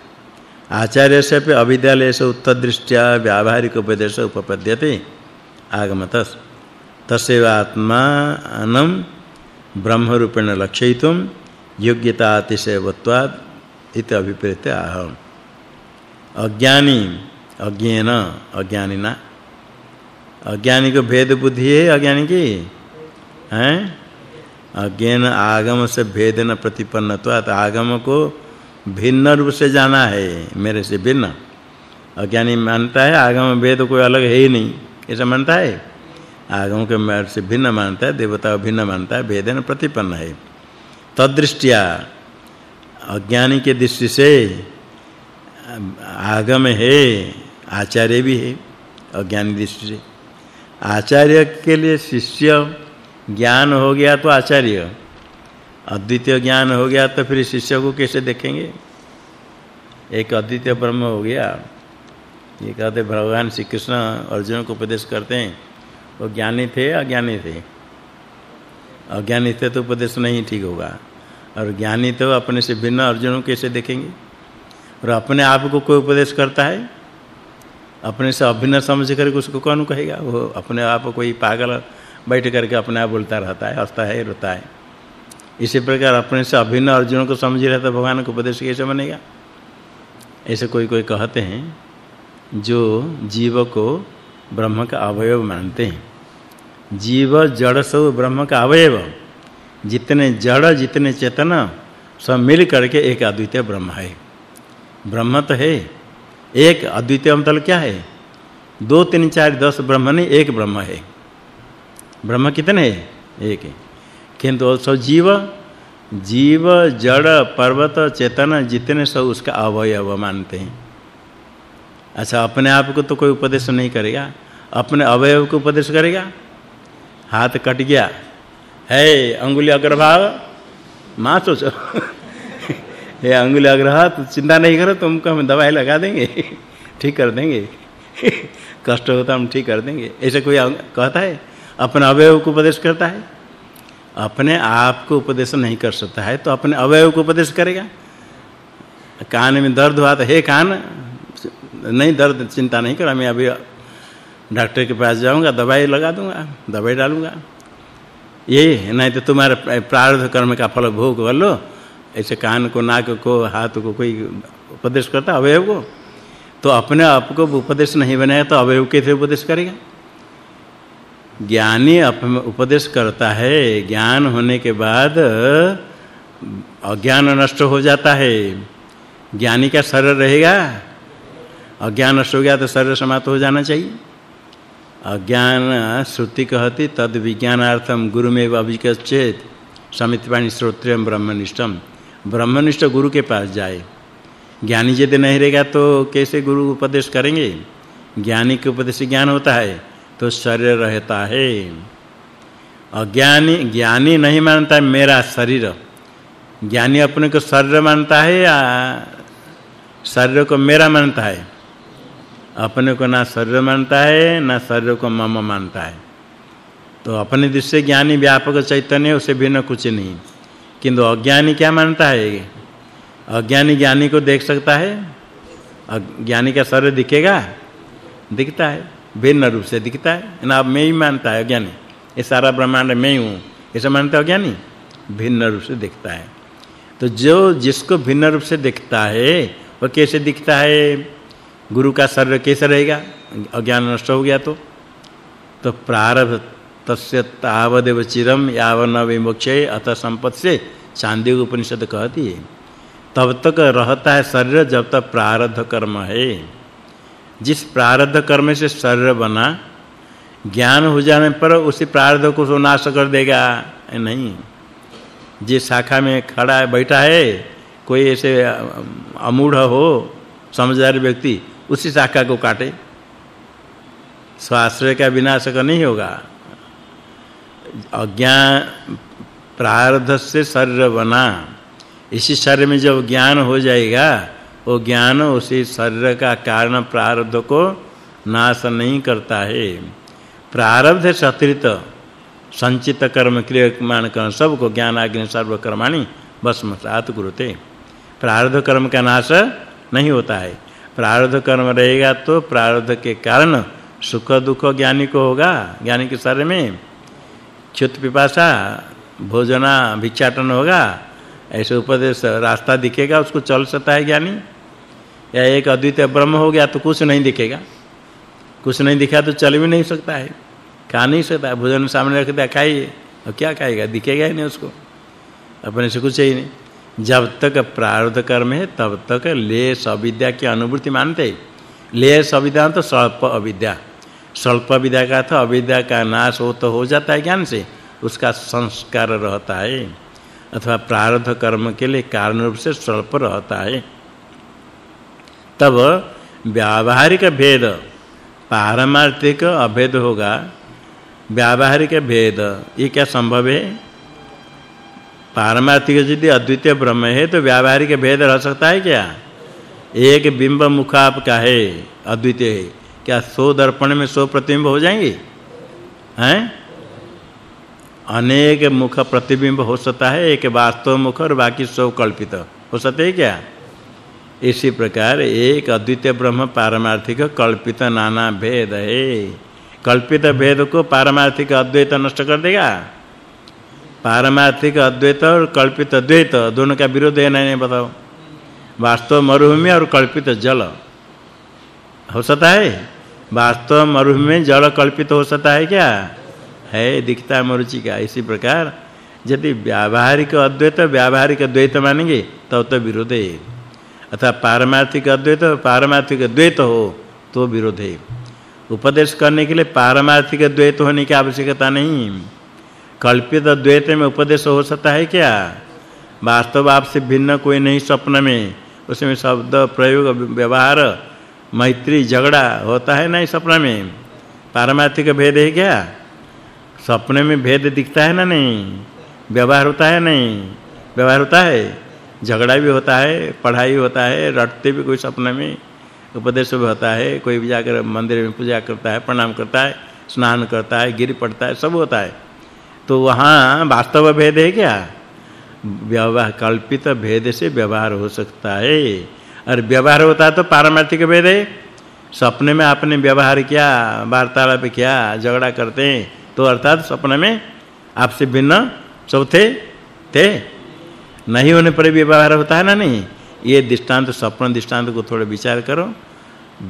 आचार्य से अविद्यालय से उत्तदृष्ट्या व्यावहारिक उपदेश उपपद्यते, आगमतस। तस्यैव आत्मानं ब्रह्म रूपेण लक्षयितुम योग्यता अतिशयवत्वाद इत अभिप्रेत आह अज्ञानी अज्ञेन अज्ञानिना अज्ञानी को भेद बुद्धि है अज्ञानी की हैं अज्ञान आगम से भेद न प्रतिपन्नत्वात् आगम को भिन्न रूप से जाना है मेरे से भिन्न अज्ञानी मानता है आगम वेद कोई अलग है ही नहीं ऐसा मानता है आगम के मेरे से भिन्न मानता है देवता भिन्न मानता है भेद न प्रतिपन्न है तदृष्टिया अज्ञानी के दृष्टि से, आगम है, आचार्य भी है, अज्ञानी दृष्टि से। आचार्य के लिए शिष्य ज्ञान हो गया तो आचार्य। अद्वितीय ज्ञान हो गया तो फिर शिष्य को कैसे देखेंगे? एक अद्वितीय ब्रह्म हो गया। ये कहते भगवान श्री कृष्ण अर्जुन को उपदेश करते हैं, वो ज्ञानी थे, अज्ञानी थे। अज्ञानी थे तो उपदेश नहीं ठीक होगा। और ज्ञानी तो अपने से भिन्न अर्जुन कैसे देखेंगे। और अपने आप को कोई उपदेश करता है, अपने से अभिन्न समझ करके उसको कौन कहेगा? वो अपने आप कोई पागल बैठ करके अपने आप बोलता रहता है, हंसता है, रोता है। इसी प्रकार अपने से अभिन्न अर्जुन को समझ रहा था भगवान को उपदेश कैसे बनेगा? ऐसे कोई कोई कहते हैं जो जीव को ब्रह्म का अवयव मानते हैं। जीव जड़ सब ब्रह्म का अवयव। जितने जड़, जितने चेतन, सब मिल करके एक अद्वितीय ब्रह्म है। ब्रह्म तो है। एक अद्वितीय मतलब क्या है? दो, तीन, चार, दस ब्रह्म नहीं, एक ब्रह्म है। ब्रह्म कितने है? एक है। किंतु सब जीव जीव, जड़, पर्वत, चेतन, जितने सब उसका अवयव मानते हैं। अच्छा अपने आप को तो कोई उपदेश नहीं करेगा। अपने अवयव को उपदेश करेगा। हाथ कट गया। है अंगुली अग्रभाग? माँ सोचो ये अंगुली अग्रभाग तो चिंता नहीं करो, तुमको हम दवाई लगा देंगे। ठीक कर देंगे। कष्ट होता हम ठीक कर देंगे। ऐसे कोई कहता है? अपने अवयव को उपदेश करता है? अपने आप को उपदेश नहीं कर सकता है तो अपने अवयव को उपदेश करेगा? कान में दर्द हुआ तो हे कान, नहीं दर्द, चिंता नहीं कर, मैं अभी डॉक्टर के पास जाऊँगा, दवाई लगा दूँगा, दवाई डालूँगा। ये नहीं तो तुम्हारे प्रारब्ध कर्म का फल भोग कर लो ऐसे कान को, नाक को, हाथ को कोई उपदेश करता अवयव को? तो अपने आप को उपदेश नहीं बनाया तो अवयव कैसे उपदेश करेगा? ज्ञानी उपदेश करता है, ज्ञान होने के बाद अज्ञान नष्ट हो जाता है। ज्ञानी का शरीर रहेगा, अज्ञान नष्ट हो गया तो शरीर समाप्त हो जाना चाहिए। अज्ञान श्रुति कहती तद विज्ञानार्थम गुरुमेव अभिगच्छेत। समितवाणी श्रोत्रियम ब्रह्मनिष्ठम ब्रह्मनिष्ठ गुरु के पास जाए। ज्ञानी यदि नहीं रहेगा तो कैसे गुरु उपदेश करेंगे? ज्ञानी के उपदेश ज्ञान होता है तो शरीर रहता है। अज्ञानी, ज्ञानी नहीं मानता मेरा शरीर। ज्ञानी अपने को शरीर मानता है या शरीर को मेरा मानता है? अपने को ना शरीर मानता है, ना शरीर को मम मानता है। तो अपने दृष्टि ज्ञानी व्यापक चैतन्य उसे भिन्न कुछ नहीं। किंतु अज्ञानी क्या मानता है? अज्ञानी ज्ञानी को देख सकता है। अज्ञानी का शरीर दिखेगा? दिखता है। भिन्न रूप से दिखता है। ना, अब मैं ही मानता है अज्ञानी। ये सारा ब्रह्मांड मैं ही हूँ। ऐसा मानता है अज्ञानी? भिन्न रूप से दिखता है। तो जो जिसको भिन्न रूप से दिखता है, वो कैसे दिखता है? गुरु का शरीर कैसे रहेगा? अज्ञान नष्ट हो गया तो। तो प्रारब्ध, तस्य तावदेव चिरम यावन विमोक्षे अत संपत्ति चांदी उपनिषद कहती है। तब तक रहता है शरीर जब तक प्रारब्ध कर्म है। जिस प्रारब्ध कर्म से शरीर बना, ज्ञान हो जाने पर उसी प्रारब्ध को सो नाश कर देगा। नहीं। जिस शाखा में खड़ा है, बैठा है, कोई ऐसे अमूढ़ हो, समझदार व्यक्ति उसी शाखा को काटे। स्वाश्रय का विनाश का नहीं होगा, अज्ञान प्रारब्ध से शरीर बना, इसी शरीर में जब ज्ञान हो जाएगा, वो ज्ञान उसी शरीर का कारण प्रारब्ध को नाश नहीं करता है। प्रारब्ध से अतिरिक्त संचित कर्म क्रियमान कर्म सबको ज्ञान आग्नि सर्व कर्माणि भस्मसात कुरुते प्रारब्ध कर्म का नाश नहीं होता है। प्रारब्ध कर्म रहेगा तो प्रारब्ध के कारण सुख दुख ज्ञानी को होगा, ज्ञानी के शरीर में। क्षुत पिपासा, भोजना, भिक्षाटन होगा। ऐसे उपदेश रास्ता दिखेगा, उसको चल सकता है ज्ञानी। या एक अद्वितीय ब्रह्म हो गया तो कुछ नहीं दिखेगा। कुछ नहीं दिखा तो चल भी नहीं सकता है। खा नहीं सकता भोजन सामने रख दिया, खाइए। और क्या खाएगा? दिखेगा ही नहीं उसको। अपने से कुछ ही नहीं। जब तक प्रारब्ध कर्म है, तब तक ले अविद्या की अनुभूति मानते ले अविद्या तो स्वल्प अविद्या। स्वल्प विद्या का था अविद्या का नाश हो तो हो जाता है ज्ञान से, उसका संस्कार रहता है। अथवा प्रारब्ध कर्म के लिए कारण रूप से स्वल्प रहता है। तब व्यावहारिक भेद, पारमार्थिक अभेद होगा। व्यावहारिक भेद, ये क्या संभव है? पारमार्थिक यदि अद्वितीय ब्रह्म है तो व्यावहारिक भेद रह सकता है क्या? एक बिंब मुख आपका है, अद्वितीय है। क्या सौ दर्पण में सौ प्रतिबिंब हो जाएँगे? हैं? अनेक मुख प्रतिबिंब हो सकता है, एक वास्तव मुख और बाकी सौ कल्पित। हो सकते हैं क्या? इसी प्रकार एक अद्वितीय ब्रह्म पारमार्थिक कल्पित नाना भेद है। कल्पित भेद को पारमार्थिक अद्वैत नष्ट कर देगा। पारमार्थिक अद्वैत और कल्पित द्वैत दोनों का विरोध है नहीं बताओ। वास्तव मरुभूमि और कल्पित जल। हो सकता है? वास्तव मरुभूमि में जल कल्पित हो सकता है क्या? है दिखता मरुचि का। इसी प्रकार यदि व्यावहारिक अद्वैत व्यावहारिक द्वैत मानेंगे तब तो, तो विरोध है। अथवा पारमार्थिक अद्वैत पारमार्थिक द्वैत हो तो विरोध है। उपदेश करने के लिए पारमार्थिक द्वैत होने की आवश्यकता नहीं। कल्पित द्वैत में उपदेश हो सकता है क्या? वास्तव आपसे भिन्न कोई नहीं स्वप्न में। उसमें शब्द प्रयोग, व्यवहार, मैत्री, झगड़ा होता है नहीं स्वप्न में। पारमार्थिक भेद है क्या? सपने में भेद दिखता है ना नहीं? व्यवहार होता है नहीं? व्यवहार होता है? झगड़ा भी होता है, पढ़ाई होता है, रटते भी कोई सपने में। उपदेश भी होता है, कोई भी जाकर मंदिर में पूजा करता है, प्रणाम करता है, स्नान करता है, गिर पड़ता है, सब होता है। तो वहाँ वास्तव भेद है क्या? व्यवहार कल्पित भेद से व्यवहार हो सकता है। और व्यवहार होता तो पारमार्थिक भेद है। सपने में आपने व्यवहार किया, वार्तालाप किया, झगड़ा करते हैं तो अर्थात सपने में आपसे भिन्न सब थे थे। नहीं होने पर भी व्यवहार होता है ना नहीं? ये दृष्टांत, सपन दृष्टांत को थोड़ा विचार करो।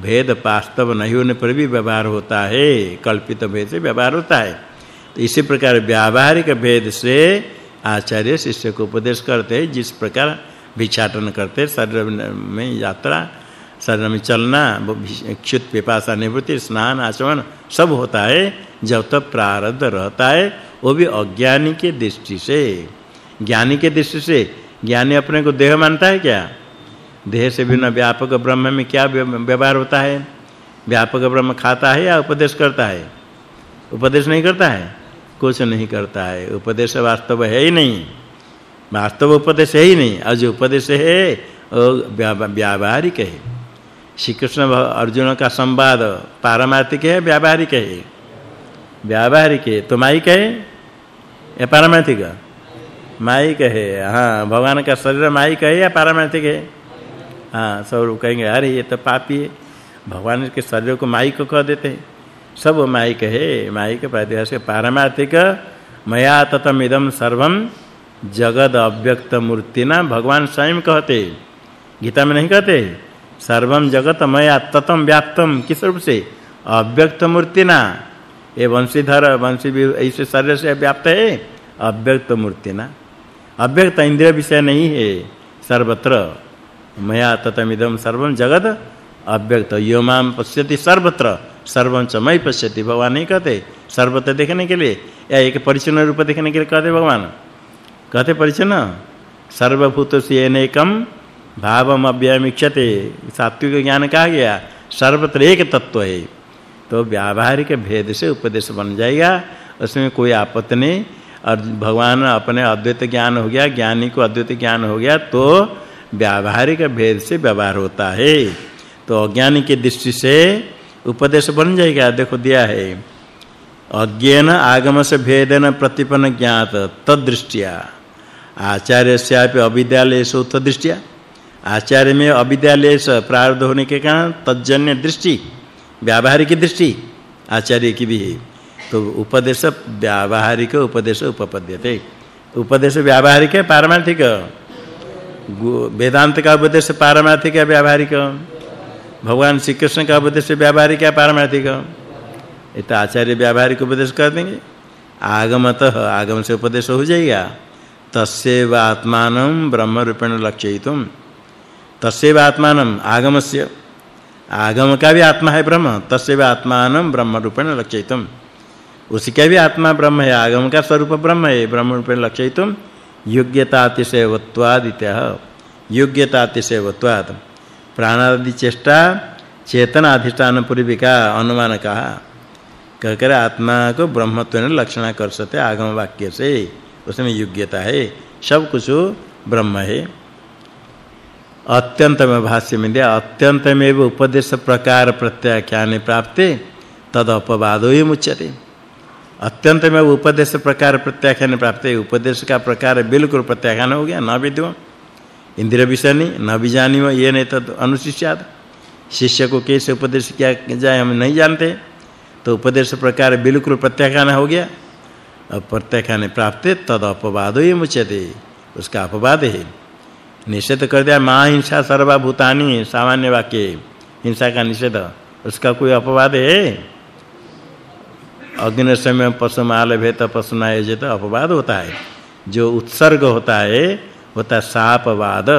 भेद वास्तव नहीं होने पर भी व्यवहार होता है। कल्पित भेद से व्यवहार होता है। तो इसी प्रकार व्यावहारिक भेद से आचार्य शिष्य को उपदेश करते हैं जिस प्रकार भिक्षाटन करते, शरीर में यात्रा, शरीर में चलना क्षुत पिपासा, निवृत्ति, स्नान, आचमन, सब होता है, जब तक प्रारब्ध रहता है, वो भी अज्ञानी के दृष्टि से। ज्ञानी के दृष्टि से, ज्ञानी अपने को देह मानता है क्या? देह से बिना व्यापक ब्रह्म में क्या व्यवहार होता है? व्यापक ब्रह्म खाता है या उपदेश करता है? उपदेश नहीं करता है? कुछ नहीं करता है। उपदेश वास्तव है ही नहीं। वास्तव उपदेश है ही नहीं। और जो उपदेश है व्यावहारिक है। श्री कृष्ण अर्जुन का संवाद पारमार्थिक है, व्यावहारिक है? व्यावहारिक है। तो माइक है? या पारमार्थिक? माइक है। हाँ भगवान का शरीर माइक है या पारमार्थिक है? हाँ सब कहेंगे, अरे, ये तो पापी है। भगवान के शरीर को माइक कह देते हैं। सब माइक है, माइक प्रातिहासिक पारमार्थिक, मया ततम इदम सर्वम जगद अव्यक्त मूर्तिना भगवान स्वयं कहते। गीता में नहीं कहते? सर्वम जगत मया ततम व्याप्तम, किस रूप से? अव्यक्त मूर्तिना ये वंशीधर, वंशी भी ऐसे शरीर से व्याप्त है, अव्यक्त मूर्तिना अव्यक्त इंद्रिय विषय नहीं है, सर्वत्र। मया ततमिदम सर्वम जगत अव्यक्त योमाम पश्यति सर्वत्र। सर्वं मई पश्यति। भगवान नहीं कहते सर्वत्र देखने के लिए। या एक परिचन्न रूप देखने के लिए कहते भगवान? कहते परिचन्न सर्वभूत से अनेकम भावम अव्यमिक्षते सात्विक ज्ञान कहा गया, सर्वत्र एक तत्व है। तो व्यावहारिक भेद से उपदेश बन जाएगा। उसमें कोई आपत्ति नहीं। और भगवान अपने अद्वैत ज्ञान हो गया, ज्ञानी को अद्वैत ज्ञान हो गया तो व्यावहारिक भेद से व्यवहार होता है। तो अज्ञानी के दृष्टि से उपदेश बन जाएगा, देखो दिया है। अज्ञान आगम से भेदन प्रतिपन्न ज्ञात, तदृष्टिया। आचार्य से अविद्यालय से तदृष्टिया। आचार्य में अविद्यालय से प्रारब्ध होने के कारण तजन्य दृष्टि, व्यावहारिक दृष्टि, आचार्य की भी है। तो उपदेश व्यावहारिक, उपदेश उपपद्यते। उपदेश व्यावहारिक है पारमार्थिक वेदांत का उपदेश पारमार्थिक या व्यावहारिक? भगवान श्री कृष्ण का उपदेश व्यावहारिक या पारमार्थिक ये तो आचार्य व्यावहारिक उपदेश कर देंगे। आगमतः आगम से उपदेश हो जाएगा। तस्यैव आत्मानं ब्रह्म रूपेण लक्ष्ययितुम तस्यैव आत्मानं आगमस्य। आगम का भी आत्मा है ब्रह्म। तस्यैव आत्मानं ब्रह्म रूपेण लक्ष्ययितुम उसका भी आत्मा ब्रह्म है। आगम का स्वरूप ब्रह्म है। ब्रह्म रूपेण लक्ष्ययितुम योग्यता अतिशयवत्वादित्य योग्यता अतिशयवत्वात् प्राणादि चेष्टा चेतन अधिष्ठान पूर्विका अनुमान कहा कहकर आत्मा को ब्रह्मत्व ने लक्षणा कर सकते आगम वाक्य से। उसमें योग्यता है। सब कुछ ब्रह्म है। अत्यंत में भाष्य में दिया अत्यंत में उपदेश प्रकार प्रत्याख्यान प्राप्ते, तद अपवादो ही मुच्यते। अत्यंत में उपदेश प्रकार प्रत्याख्यान प्राप्त, उपदेश का प्रकार बिल्कुल प्रत्याख्यान हो गया, न विद्व इंद्रिय विषय नहीं न भी जानी ये नहीं तद अनुशिष्यात। शिष्य को कैसे उपदेश किया जाए हम नहीं जानते। तो उपदेश प्रकार बिल्कुल प्रत्याख्यान हो गया। अब प्रत्याख्यान प्राप्त तद अपवाद मुच्यते, उसका अपवाद है। निषेध कर दिया माँ हिंसा सर्वभूतानि, सामान्य वाक्य, हिंसा का निषेध, उसका कोई अपवाद है? अग्नि समय पशुमाल भेत पशुनाय जित अपवाद होता है। जो उत्सर्ग होता है होता सापवाद,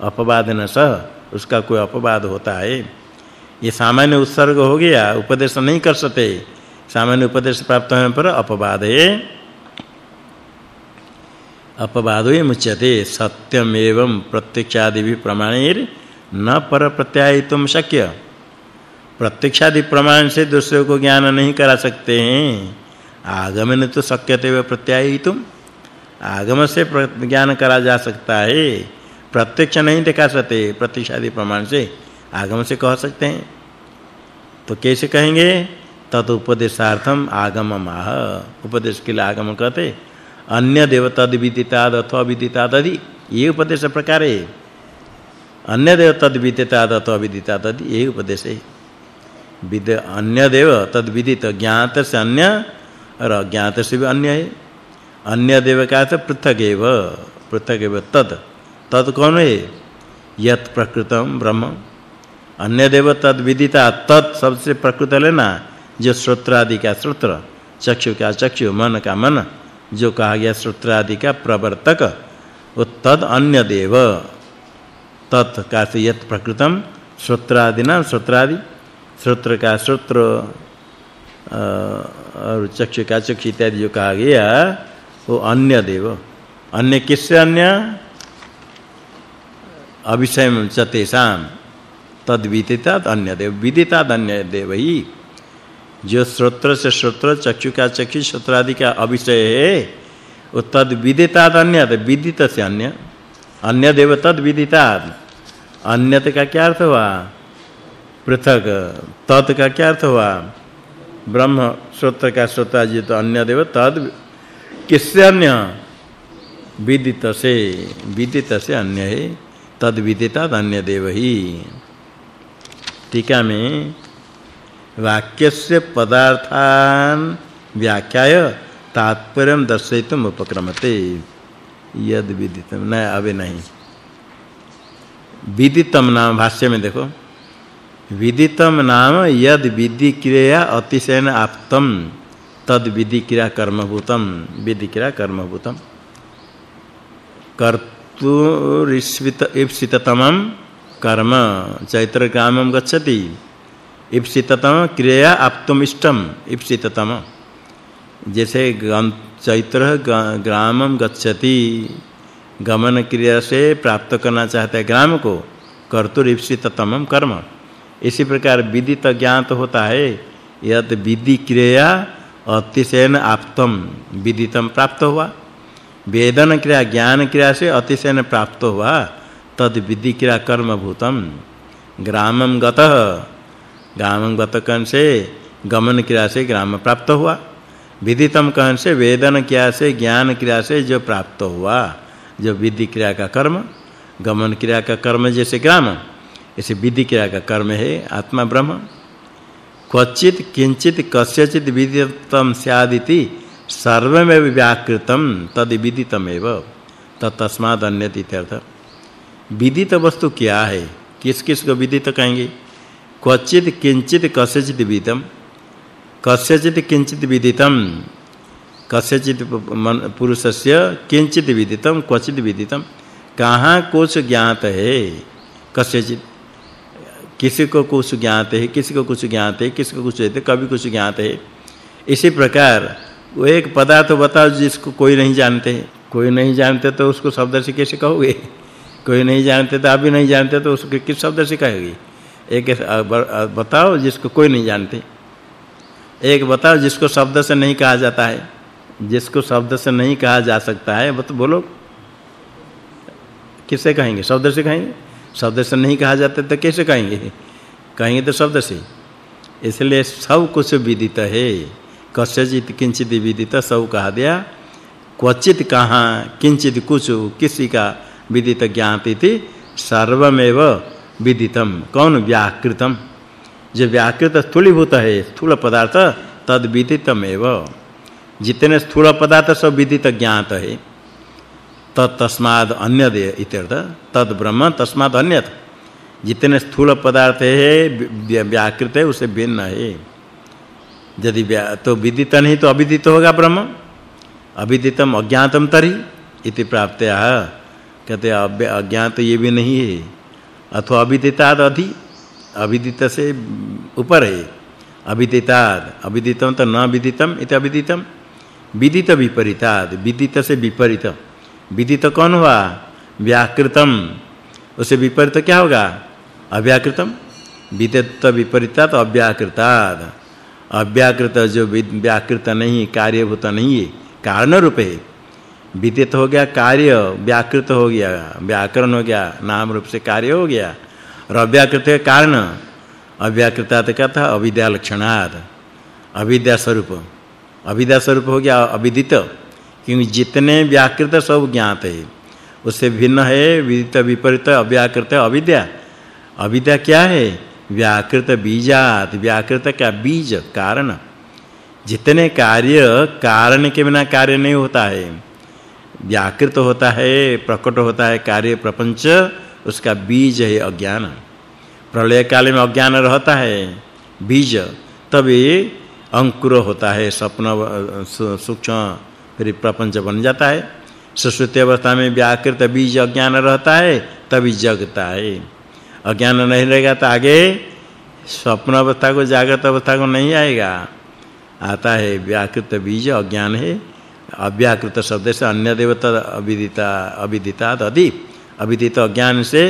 अपवाद न सह, उसका कोई अपवाद होता है। ये सामान्य उत्सर्ग हो गया, उपदेश नहीं कर सकते। सामान्य उपदेश प्राप्त होने पर अपवाद है। अपवादो मुच्यते, सत्यम एवं प्रत्यक्षादि भी प्रमाणेर न पर प्रत्यायितुम शक्य। प्रत्यक्षादि प्रमाण से दूसरे को ज्ञान नहीं करा सकते हैं। आगम ने तो शक्यते व प्रत्यायितुम। आगम से ज्ञान करा जा सकता है। प्रत्यक्ष नहीं दिखा सकते प्रत्यक्षादि प्रमाण से। आगम से कह सकते हैं। तो कैसे कहेंगे? तत् उपदेशार्थम आगम माह उपदेश के लिए आगम कहते अन्य देव तद विदिताद अथवा विदिताद ये उपदेश प्रकार है। अन्य देव तद विदिताद अथवा विदिताद ये उपदेश है। विद अन्य देव तद विदित ज्ञात से अन्य और अज्ञात से भी अन्य है। अन्य देव का अर्थ पृथक एव पृथक एव तद। तद कौन है? यत प्रकृतम ब्रह्म अन्य देव तद विदिता तद सबसे प्रकृत लेना जो श्रोत्र आदि का श्रोत्र, चक्षु का चक्षु, मन का मन, जो कहा गया श्रोत्र आदि का प्रवर्तक, वो तद अन्य देव तत् का से यत प्रकृतम श्रोत्र आदि ना श्रोत्र आदि श्रोत्र का श्रोत्र और चक्षु का चक्षु इत्यादि जो कहा गया वो अन्य देव। अन्य किससे अन्य? अभिषयम चतेषाम तद विदिता अन्य देव। विदिता अन्य देव ही। जो श्रोत्र से श्रोत्र चक्षु का चक्षु श्रोत्र आदि का अभिषय है, वो तद विदिता अन्य विदित से अन्य। अन्य देव तद विदिता अन्यत का क्या अर्थ हुआ? पृथक। तत् का क्या अर्थ हुआ? ब्रह्म, श्रोत्र का श्रोता जी तो अन्य देव, तद किससे अन्य? विदित से विदित से अन्य है। तद विदिता अन्य देव ही। टीका में वाक्यस्य पदार्थान व्याख्याय तात्पर्य दर्शयितुम उपक्रमते। यद विदितम। न अबे नहीं। विदितम नाम, भाष्य में देखो। विदितम नाम यद विधि क्रिया अतिशयन आप्तम। तद विधि क्रिया कर्मभूतम। विधि क्रिया कर्मभूतम। कर्तुरिस्वित इप्सिततमम कर्म। चैत्र ग्रामम गच्छति। इप्सिततम क्रिया आप्तम इष्टम जैसे चैत्र ग्रामम गच्छति। गमन क्रिया से प्राप्त करना चाहता है ग्राम को। कर्तुरिप्सिततमम कर्म। इसी प्रकार विदित ज्ञात होता है, यद विधि क्रिया अतिशयन आप्तम, विदितम प्राप्त हुआ। वेदन क्रिया, ज्ञान क्रिया से अतिशयन प्राप्त हुआ। तद विधि क्रिया कर्म भूतम ग्रामम गतः। ग्रामम गत कन से गमन क्रिया से ग्राम प्राप्त हुआ। विदितम कहन से वेदन क्रिया से ज्ञान क्रिया से जो प्राप्त हुआ। जो विधि क्रिया का कर्म, गमन क्रिया का कर्म जैसे ग्राम इसे विधि क्रिया का कर्म है आत्मा ब्रह्म। क्वचित किंचित कस्यचित विदितम स्यादिति सर्वमेव व्याकृतम तद विदितमेव। तत्स्माद अन्यति इत्यर्थ। विदित वस्तु क्या है? किस किस को विदित कहेंगे? क्वचित किंचित कस्यचित विदितम। कस्यचित किंचित विदितम। कस्यचित पुरुषस्य किंचित विदितम क्वचित विदितम। कहाँ कुछ ज्ञात है? कस्यचित। किसी को कुछ ज्ञात है, किसी को कुछ ज्ञात है, किसी को कुछ है कभी कुछ ज्ञात है। इसी प्रकार, वो एक पदार्थ बताओ जिसको कोई नहीं जानते कोई नहीं जानते तो उसको शब्द से कैसे कहोगे? कोई नहीं जानते तो आप भी नहीं जानते तो उसको किस शब्द से कहेगी? एक बताओ जिसको कोई नहीं जानते। एक बताओ जिसको शब्द से नहीं कहा जाता है। जिसको शब्द से नहीं कहा जा सकता है तो बोलो। किससे कहेंगे? शब्द से कहेंगे? शब्द से नहीं कहा जाता तो कैसे कहेंगे? कहेंगे तो शब्द से। इसलिए सब कुछ विदित है। कस्यचित किंचित विदित सब कहा दिया। क्वचित कहाँ, किंचित कुछ किसी का विदित ज्ञाति थी सर्वमेव विदितम। कौन व्याकृतम? जो व्याकृत स्थूलीभूत है, स्थूल पदार्थ, तद विदितमेव। जितने स्थूल पदार्थ सब विदित ज्ञात है। तत्स्माद अन्य दे इत्यर्थ, तद ब्रह्म, तस्माद अन्यत। जितने स्थूल पदार्थ है व्याकृत है उसे भिन्न है। यदि तो विदित नहीं तो अविदित होगा ब्रह्म। अविदितम, अज्ञातम तरी इति प्राप्तया। कहते अज्ञात ये भी नहीं है। अथवा अविदिताद अधि, अविदित से ऊपर है। अविदिताद, अविदितम तो न विदितम इत अविदितम। विदित विपरीताद, विदित से विपरीत विदित कौन हुआ? व्याकृतम। उसे विपरीत क्या होगा? अव्याकृतम। विदित विपरीतात् अव्याकृतात् अव्याकृत जो व्याकृत नहीं, कार्यभूत नहीं है कारण रूप है विदित हो गया कार्य, व्याकृत हो गया। व्याकरण हो गया, नाम रूप से कार्य हो गया। और अव्याकृत है कारण अव्याकृतात का था, अविद्या लक्षणात् अविद्या स्वरूप। अविद्या स्वरूप हो गया, अविदित। क्योंकि जितने व्याकृत सब ज्ञात है, उससे भिन्न है, विदित, विपरीत, अव्याकृत, अविद्या। अविद्या क्या है? व्याकृत बीजात, व्याकृत का बीज, कारण। जितने कार्य कारण के बिना कार्य नहीं होता है, व्याकृत होता है, प्रकट होता है कार्य प्रपंच, उसका बीज है अज्ञान। प्रलय काल में अज्ञान रहता है, बीज, तभी अंकुर होता है, स्वप्न सूक्ष्म। फिर प्रपंच बन जाता है। सुश्रुति अवस्था में व्याकृत बीज अज्ञान रहता है, तभी जगता है। अज्ञान नहीं रहेगा तो आगे स्वप्न अवस्था को, जागृत अवस्था को नहीं आएगा। आता है व्याकृत बीज अज्ञान है। अव्याकृत शब्द से अन्य देवता अविदिता अविदिता अधि अविदित अज्ञान से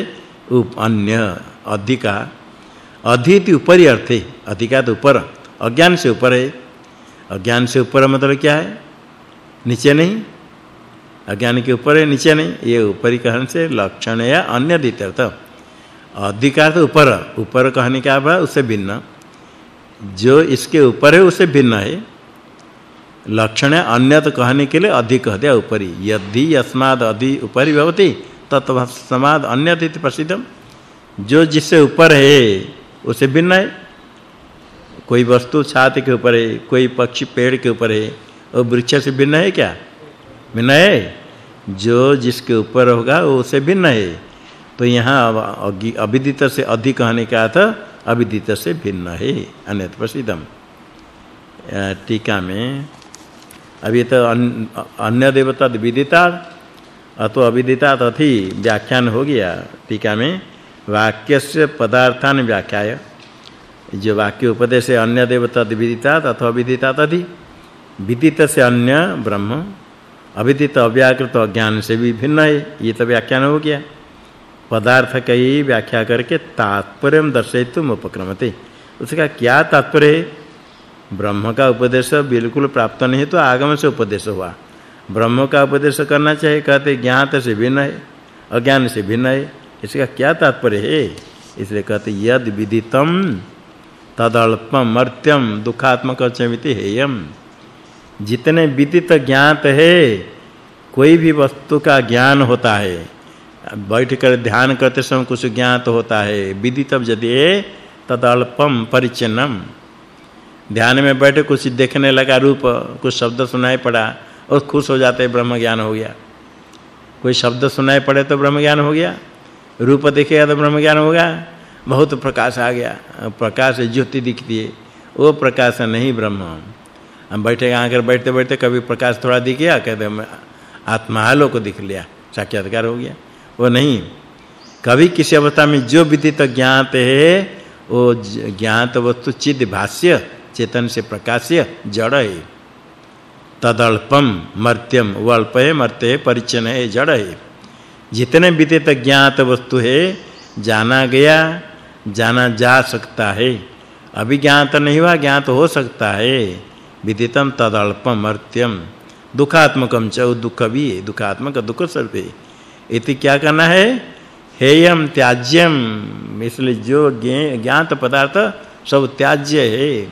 उप अन्य, अधिका। अधिति ऊपरी अर्थे, अधिका तो ऊपर अज्ञान से ऊपर है। अज्ञान से ऊपर मतलब क्या है? नीचे नहीं, अज्ञान के ऊपर है, नीचे नहीं। ये ऊपरी कहने से लक्षण या अन्य द्वितीयर्थ। अधिकार तो ऊपर ऊपर कहने का भाव उससे भिन्न। जो इसके ऊपर है, उससे भिन्न है। लक्षण अन्यत कहने के लिए अधिक कह दिया ऊपरी। यदि अस्माद अधि, ऊपरी भवति तत्समाद अन्य इति प्रसिद्धम जो जिससे ऊपर है उसे भिन्न है। कोई वस्तु छात के ऊपर है, कोई पक्षी पेड़ के ऊपर है वो वृक्ष से भिन्न है क्या? भिन्न है। जो जिसके ऊपर होगा, वो उसे भिन्न है। तो यहाँ अविदित से अधिक कहने का अर्थ, अविदित से भिन्न है। अन्यत प्रसिद्धम। टीका में अभी तो अन्य देवता विदिता, अतो अविदिता तथि व्याख्यान हो गया टीका में। वाक्यस्य पदार्थान व्याख्याय। जो वाक्य उपदेश अन्य देवता विदिता अथवा विदिता तथि। विदित से अन्य ब्रह्म, अविदित अव्याकृत अज्ञान से भी भिन्न है। ये तो व्याख्यान हो गया। पदार्थ कई व्याख्या करके तात्पर्य दर्शयितुम उपक्रमते। उसका क्या तात्पर्य है? ब्रह्म का उपदेश बिल्कुल प्राप्त नहीं तो आगम से उपदेश हुआ। ब्रह्म का उपदेश करना चाहिए, कहते ज्ञात से भिन्न है, अज्ञान से भिन्न है। इसका क्या तात्पर्य है? इसलिए कहते यद विदितम तदल्पम मर्त्यम दुखात्मक चमिति हेयम। जितने विदित ज्ञात है, कोई भी वस्तु का ज्ञान होता है। बैठ कर ध्यान करते समय कुछ ज्ञात होता है। विदितम यदि तदल्पम परिचिन्नम ध्यान में बैठे कुछ देखने लगा रूप, कुछ शब्द सुनाई पड़ा और खुश हो जाते ब्रह्म ज्ञान हो गया। कोई शब्द सुनाई पड़े तो ब्रह्म ज्ञान हो गया। रूप देखेगा तो ब्रह्म ज्ञान होगा बहुत प्रकाश आ गया। प्रकाश ज्योति दिखती है। वो प्रकाश नहीं ब्रह्म। हम बैठे आकर बैठते बैठते कभी प्रकाश थोड़ा दिख गया, कहते हम आत्मा हालो को दिख लिया, साक्षात्कार हो गया। वो नहीं। कभी किसी अवस्था में जो विदित ज्ञात है, वो ज्ञात वस्तु चिद भाष्य, चेतन से प्रकाश्य, जड़ है। तदल्पम, मर्त्यम वो अल्प है मर्त्य है परिचन है जड़ है। जितने विदित ज्ञात वस्तु है, जाना गया, जाना जा सकता है। अभी ज्ञात नहीं हुआ, ज्ञात हो सकता है। विदितम तदल्पम मर्त्यम दुखात्मकम च दुख भी दुखात्मक दुख है इति क्या करना है? हेयम त्याज्यम इसलिए जो ज्ञात पदार्थ, सब त्याज्य है।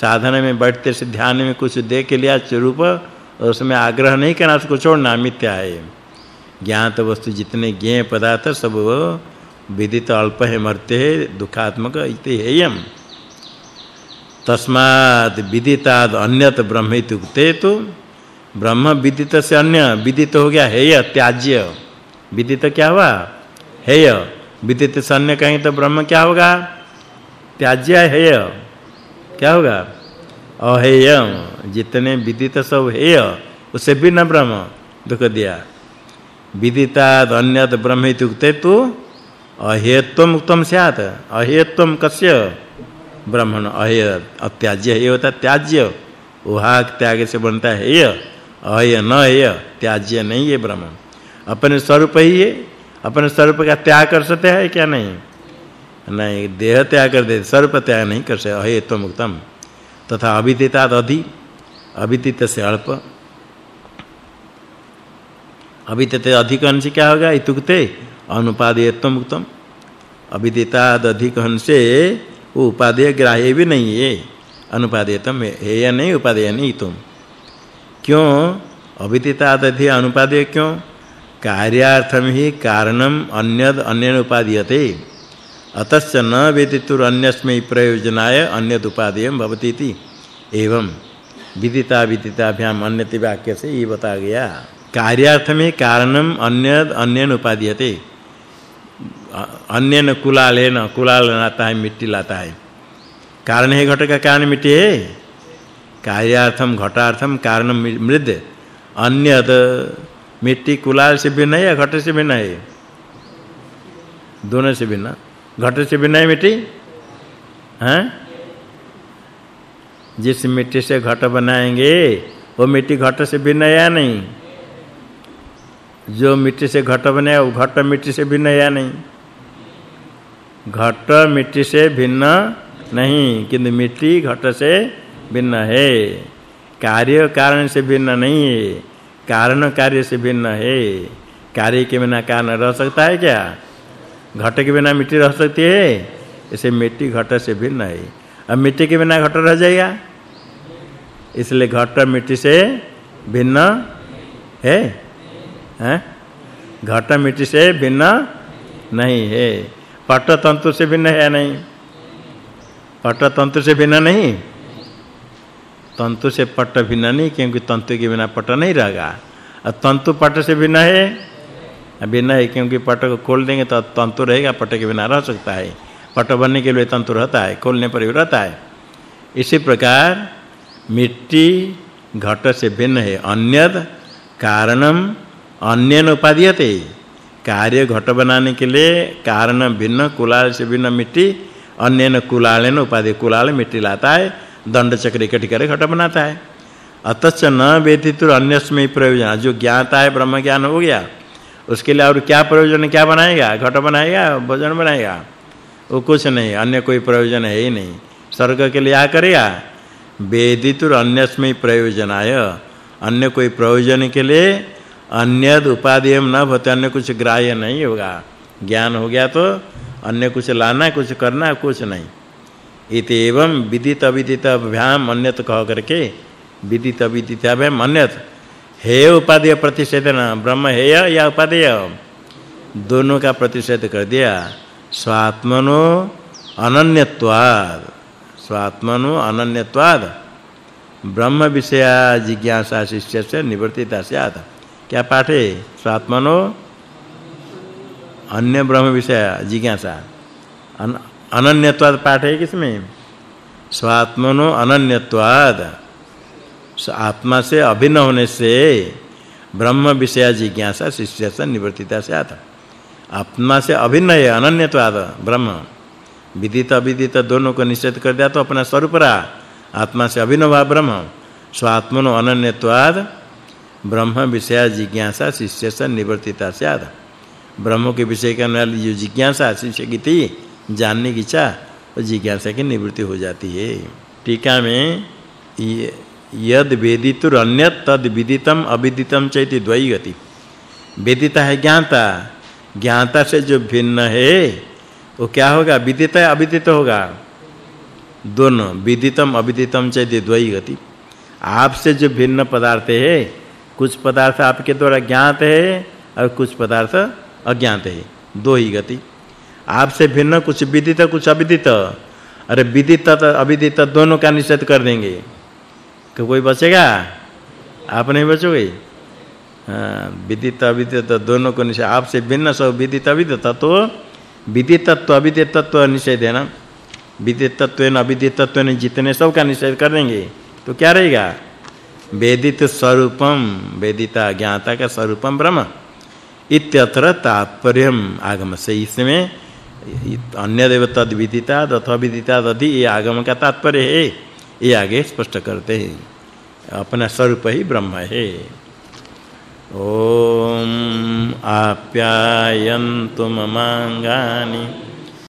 साधन में बैठते से ध्यान में कुछ देख लिया, स्वरूप और उसमें आग्रह नहीं करना, उसको छोड़ना मिथ्या है। ज्ञात वस्तु जितने ज्ञेय पदार्थ, सब विदित अल्प है मरते दुखात्मक इति हेयम तस्मात् विदिताद अन्यत ब्रह्म इत्युक्ते तो ब्रह्म विदित से अन्य, विदित हो गया, हेय, त्याज्य। विदित क्या हुआ? हेय। विदित से अन्य कहीं तो ब्रह्म क्या होगा? त्याज्य, हेय। क्या होगा? अहेय। जितने विदित सब हेय उससे भिन्न ब्रह्म। दुख दिया। विदिताद अन्यत ब्रह्म तो अहेयत्वम उत्तम स्यात्। अहेयत्वम कस्य? ब्रह्मण, अहेय, अत्याज्य हे होता त्याज्य। वहा त्याग से बनता है हेय अहेय, न हेय त्याज्य नहीं है ब्राह्मण। अपने स्वरूप ही है। अपने स्वरूप का त्याग कर सकते हैं क्या नहीं? नहीं, देह त्याग कर दे, स्वरूप त्याग नहीं कर सकते। अय तो मुक्तम। तथा अभिदिताद अधि। अभिदित से अल्प। अभिदित अधिक अंश क्या होगा? इतुक्ते। अनुपादेयत्वम उत्तम अभिदिताद अधिक से वो उपादेय ग्राह्य भी नहीं है। अनुपादेयतम है या नहीं उपादेय नहीं तुम। क्यों? अभिदिताद अधिक अनुपादेय क्यों? कार्यार्थम ही कारणम अन्यद अन्यन उपादीयते अतश्च न वेदितुर अन्यस्मै प्रयोजनाय अन्यद उपादेयम भवति इति एवं विदिता विदिताभ्याम अन्यति वाक्य से ये बता गया। कार्यार्थ में कारणम अन्यद अन्यन उपादीयते अन्य न कुलाले न कुलाल लाता है मिट्टी लाता है कारण है घट का कारण मिट्टी है? कार्यार्थम घटार्थम कारण मृद। अन्य मिट्टी कुलाल से भिन्न है घट से भिन्न है? दोनों से भिन्न। घट से भिन्न है मिट्टी? हैं? जिस मिट्टी से घट बनाएँगे, वो मिट्टी घट से भिन्न है या नहीं? जो मिट्टी से घट बनाया वो घट मिट्टी से भिन्न या नहीं? घट मिट्टी से भिन्न नहीं, किंतु मिट्टी घट से भिन्न है। कार्य कारण से भिन्न नहीं है, कारण कार्य से भिन्न है। कार्य के बिना कारण रह सकता है क्या? घट के बिना मिट्टी रह सकती है, इसे मिट्टी घट से भिन्न है। अब मिट्टी के बिना घट रह जाएगा, इसलिए घट मिट्टी से भिन्न है। हैं? घट मिट्टी से भिन्न नहीं है। पट तंतु से भिन्न है नहीं? पट तंतु से भिन्न नहीं। तंतु से पट भिन्न नहीं, क्योंकि तंतु के बिना पट नहीं रहेगा। और तंतु पट से भिन्न है? भिन्न है, क्योंकि पट को खोल देंगे तो तंतु रहेगा पट के बिना रह सकता है। पट बनने के लिए तंतु रहता है, खोलने पर भी रहता है। इसी प्रकार, मिट्टी घट से भिन्न है। अन्यद कारणम अन्यन उपादीयते। कार्य घट बनाने के लिए कारण भिन्न कुलाल से भिन्न मिट्टी अन्य न कुलालेन उपाधि कुलाल मिट्टी लाता है दंड चक्र इकट्ठी करे घट बनाता है। अतच न वेदितुर अन्यस्मै प्रयोजन। जो ज्ञाता है ब्रह्म ज्ञान हो गया, उसके लिए और क्या प्रयोजन, क्या बनाएगा? घट बनाएगा, भोजन बनाएगा? वो कुछ नहीं, अन्य कोई प्रयोजन है ही नहीं। स्वर्ग के लिए आ करेगा, वेदितुर अन्यस्मै प्रयोजनाय। अन्य कोई प्रयोजन के लिए अन्यद उपादेयम न भते अन्य कुछ ग्राह्य नहीं होगा। ज्ञान हो गया तो अन्य कुछ लाना, कुछ करना, कुछ नहीं। इत एवं विदित अविदित अभ्याम, अन्यत कह करके विदित अविदित अभ्याम, अन्यत। हे उपादेय प्रतिषेधन ब्रह्म हेय या उपादेय? दोनों का प्रतिषेध कर दिया। स्वात्मनो अनन्यत्वाद। स्वात्मनो अनन्यत्वाद। ब्रह्म विषया जिज्ञासा शिष्य से निवर्तिता स्यात् क्या पाठ है? स्वात्मनो? अन्य ब्रह्म विषय, जिज्ञासा। अनन्यत्वाद पाठ है किसमें? स्वात्मनो अनन्यत्वाद। आत्मा से अभिन्न होने से ब्रह्म विषय, जिज्ञासा शिष्य से निवर्तिता से आता आत्मा से अभिन्न है, अनन्यत्वाद, ब्रह्म। विदित, अविदित दोनों को निषेध कर दिया तो अपना स्वरूप रहा। आत्मा से अभिन्न भाव ब्रह्म। स्वात्मनो अनन्यत्वाद। ब्रह्म विषय जिज्ञासा शिष्य से निवर्तिता से आता ब्रह्म के विषय का वाली जो जिज्ञासा शिष्य की थी, जानने की इच्छा, वो जिज्ञासा की निवृत्ति हो जाती है। टीका में यद वेदितुर अन्य तद विदितम अविदितम चैति द्वयी गति वेदिता है ज्ञाता। ज्ञाता से जो भिन्न है, वो क्या होगा? विदित है, अविदित होगा? दोनों, विदितम, अविदितम चैति द्वयी गति आपसे जो भिन्न पदार्थ है कुछ पदार्थ आपके द्वारा ज्ञात है और कुछ पदार्थ अज्ञात है। दो ही गति। आपसे भिन्न, कुछ विदित, कुछ अविदित। अरे विदित अविदित दोनों का निषेध कर देंगे। तो कोई बचेगा? आप नहीं बचोगे? हाँ, विदित, अविदित दोनों को निषेध। आपसे भिन्न सब विदित, अविदित तत्व विदित तत्व, अविदित तत्व निषेध है ना? विदित तत्व न, अविदित तत्व ने, जितने सब का निषेध कर देंगे तो क्या रहेगा? वेदित स्वरूपम, वेदिता ज्ञाता का स्वरूपम ब्रह्म। इत्यत्र तात्पर्यम आगम से इसमें, अन्य देव तद विदिता अथवा विदिता दधि ये आगम का तात्पर्य है। ये आगे स्पष्ट करते हैं। अपना स्वरूप ही ब्रह्म है। ओम आप्यायन्तु ममांगानि